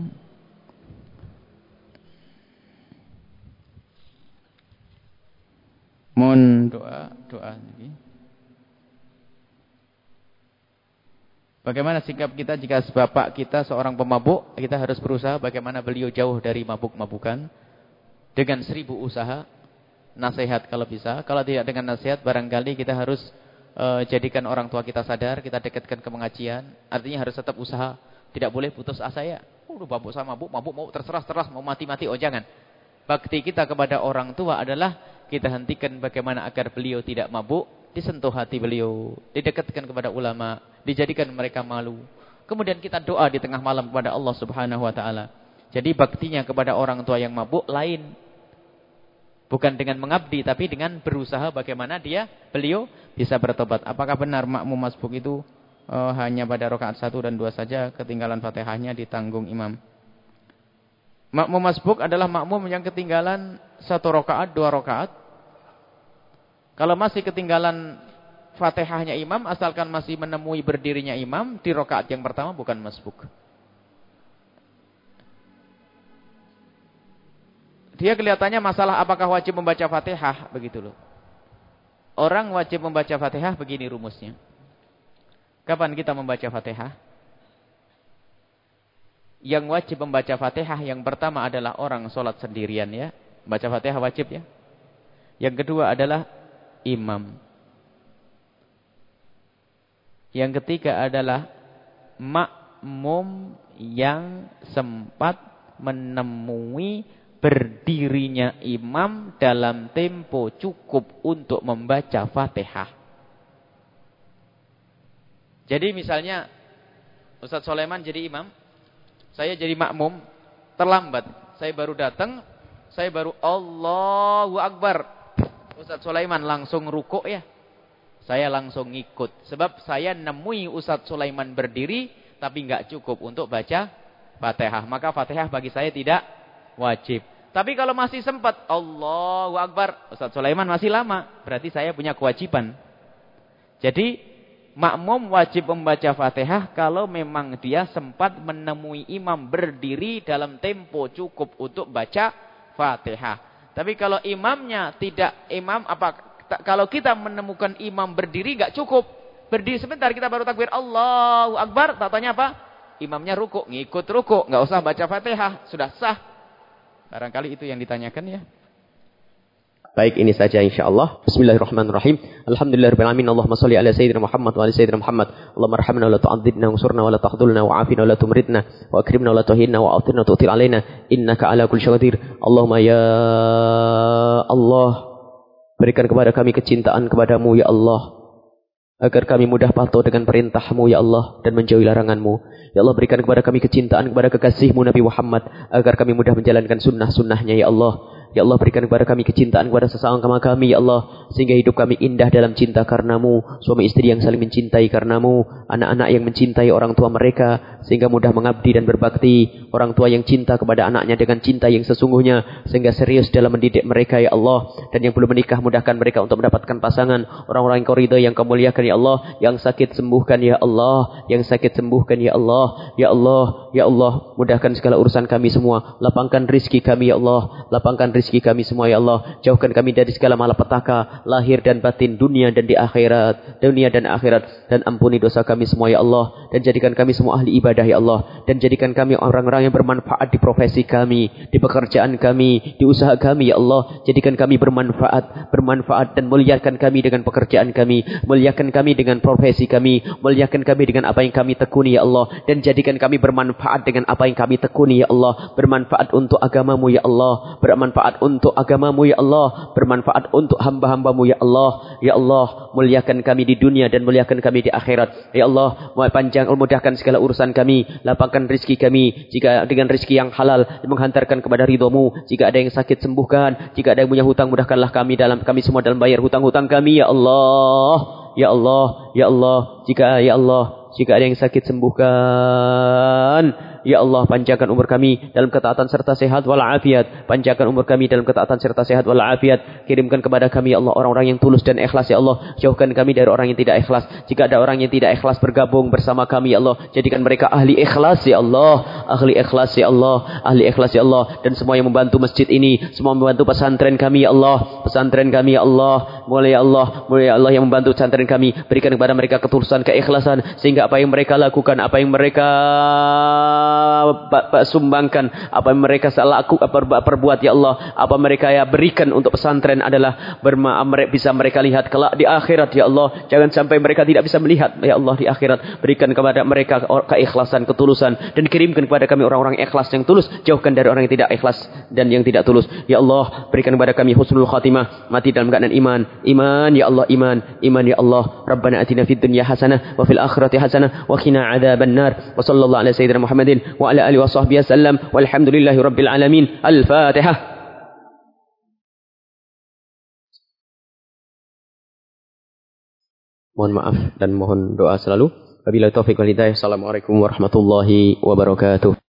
Mohon doa, doa lagi. Bagaimana sikap kita jika bapak kita seorang pemabuk, kita harus berusaha bagaimana beliau jauh dari mabuk-mabukan dengan seribu usaha, nasihat kalau bisa. Kalau tidak dengan nasihat, barangkali kita harus uh, jadikan orang tua kita sadar, kita dekatkan ke pengajian. Artinya harus tetap usaha. Tidak boleh putus asa ya. Udah mabuk sama mabuk, mabuk mau terserah-terah, mau mati-mati. Oh jangan. Bakti kita kepada orang tua adalah kita hentikan bagaimana agar beliau tidak mabuk, disentuh hati beliau, didekatkan kepada ulama, dijadikan mereka malu. Kemudian kita doa di tengah malam kepada Allah Subhanahu wa taala. Jadi baktinya kepada orang tua yang mabuk lain Bukan dengan mengabdi, tapi dengan berusaha bagaimana dia, beliau bisa bertobat. Apakah benar makmum masbuk itu uh, hanya pada rakaat satu dan dua saja, ketinggalan fatihahnya ditanggung imam. Makmum masbuk adalah makmum yang ketinggalan satu rakaat, dua rakaat. Kalau masih ketinggalan fatihahnya imam, asalkan masih menemui berdirinya imam, di rakaat yang pertama bukan masbuk. Dia kelihatannya masalah apakah wajib membaca Fatihah begitu loh. Orang wajib membaca Fatihah begini rumusnya. Kapan kita membaca Fatihah? Yang wajib membaca Fatihah yang pertama adalah orang sholat sendirian ya. Baca Fatihah wajib ya. Yang kedua adalah imam. Yang ketiga adalah makmum yang sempat menemui berdirinya imam dalam tempo cukup untuk membaca Fatihah. Jadi misalnya Ustaz Soleman jadi imam, saya jadi makmum, terlambat. Saya baru datang, saya baru Allahu Akbar. Ustaz Sulaiman langsung rukuk ya. Saya langsung ngikut. Sebab saya nemui Ustaz Sulaiman berdiri, tapi nggak cukup untuk baca Fatihah. Maka Fatihah bagi saya tidak wajib. Tapi kalau masih sempat, Allahu Akbar, Ustaz Sulaiman masih lama, berarti saya punya kewajiban. Jadi makmum wajib membaca Fatihah kalau memang dia sempat menemui imam berdiri dalam tempo cukup untuk baca Fatihah. Tapi kalau imamnya tidak imam apa kalau kita menemukan imam berdiri nggak cukup. Berdiri sebentar kita baru takbir Allahu Akbar, tak tanya apa? Imamnya ruku, ngikut ruku, nggak usah baca Fatihah, sudah sah. Barangkali itu yang ditanyakan ya. Baik, ini saja insyaallah. Bismillahirrahmanirrahim. Alhamdulillahirabbil. Allahumma shalli ala sayyidina Muhammad wa ala sayyidina Muhammad. Allahumma arhamna wa la tu'adzibna wansurna wa la tahdhulna wa afina wa la tumritna wa akrimna wa la tuhinna wa atina tu'til alaina innaka ala kulli syai'in qadir. Allahumma ya Allah berikan kepada kami kecintaan kepadamu ya Allah agar kami mudah patuh dengan perintahmu ya Allah dan menjauhi laranganmu. Ya Allah berikan kepada kami kecintaan kepada kekasihmu Nabi Muhammad. Agar kami mudah menjalankan sunnah-sunnahnya ya Allah. Ya Allah berikan kepada kami kecintaan kepada sesama kami ya Allah sehingga hidup kami indah dalam cinta karenamu suami istri yang saling mencintai karenamu anak-anak yang mencintai orang tua mereka sehingga mudah mengabdi dan berbakti orang tua yang cinta kepada anaknya dengan cinta yang sesungguhnya sehingga serius dalam mendidik mereka ya Allah. Dan yang belum menikah mudahkan mereka untuk mendapatkan pasangan. Orang-orang yang kau yang kau muliakan ya Allah. Yang sakit sembuhkan ya Allah. Yang sakit sembuhkan ya Allah. Ya Allah ya Allah. Mudahkan segala urusan kami semua. Lapangkan rizki kami ya Allah. Lapangkan rizki kami semua ya Allah. Jauhkan kami dari segala malapetaka, lahir dan batin, dunia dan di akhirat, dunia dan akhirat. Dan ampuni dosa kami semua ya Allah. Dan jadikan kami semua ahli ibadah ya Allah. Dan jadikan kami orang-orang yang bermanfaat di profesi kami, di pekerjaan kami, di usaha kami ya Allah. Jadikan kami bermanfaat, bermanfaat dan muliakan kami dengan pekerjaan kami, muliakan kami dengan profesi kami, muliakan kami dengan apa yang kami tekuni ya Allah. Dan jadikan kami bermanfaat dengan apa yang kami tekuni ya Allah, bermanfaat untuk agamamu ya Allah, bermanfaat untuk agamamu ya Allah, bermanfaat untuk hamba-hambamu ya Allah. Ya Allah, muliakan kami di dunia dan muliakan kami di akhirat. Ya Allah, panjang mudahkan segala urusan kami, lapangkan rezeki kami. Jika dengan rezeki yang halal menghantarkan kepada ridhomu. Jika ada yang sakit sembuhkan, jika ada yang punya hutang mudahkanlah kami dalam kami semua dalam bayar hutang-hutang kami ya Allah. Ya Allah, ya Allah, jika ya Allah, jika ada yang sakit sembuhkan. Ya Allah, panjangkan umur kami dalam ketaatan serta sehat walafiat. Panjangkan umur kami dalam ketaatan serta sehat walafiat. Kirimkan kepada kami, ya Allah, orang-orang yang tulus dan ikhlas, ya Allah. Jauhkan kami dari orang yang tidak ikhlas. Jika ada orang yang tidak ikhlas bergabung bersama kami, ya Allah. Jadikan mereka ahli ikhlas, ya Allah. Ahli ikhlas, ya Allah. Ahli ikhlas, ya Allah. Dan semua yang membantu masjid ini. Semua membantu pesantren kami, ya Allah. Pesantren kami, ya Allah. Mulai ya Allah. Mulai ya Allah yang membantu pesantren kami. Berikan kepada mereka ketulusan, keikhlasan. Sehingga apa yang mereka lakukan, apa yang mereka sumbangkan apa yang mereka salah aku perbuat ya Allah. Apa mereka ya berikan untuk pesantren adalah berma bisa mereka lihat kelak di akhirat ya Allah. Jangan sampai mereka tidak bisa melihat ya Allah di akhirat. Berikan kepada mereka keikhlasan ketulusan. Dan kirimkan kepada kami orang-orang ikhlas yang tulus. Jauhkan dari orang yang tidak ikhlas dan yang tidak tulus. Ya Allah berikan kepada kami husnul khatimah. Mati dalam keadaan iman. Iman ya Allah iman. Iman ya Allah. Rabbana atina fid dunya hasanah wa fil akhirati hasanah wa qina adzabannar. Wa sallallahu ala sayyidina Muhammadin wa ala alihi wa sahbihi wasallam walhamdulillahi rabbil alamin al-fatihah Mohon maaf dan mohon doa selalu. Wabillahi taufiq wal hidayah. Assalamualaikum warahmatullahi wabarakatuh.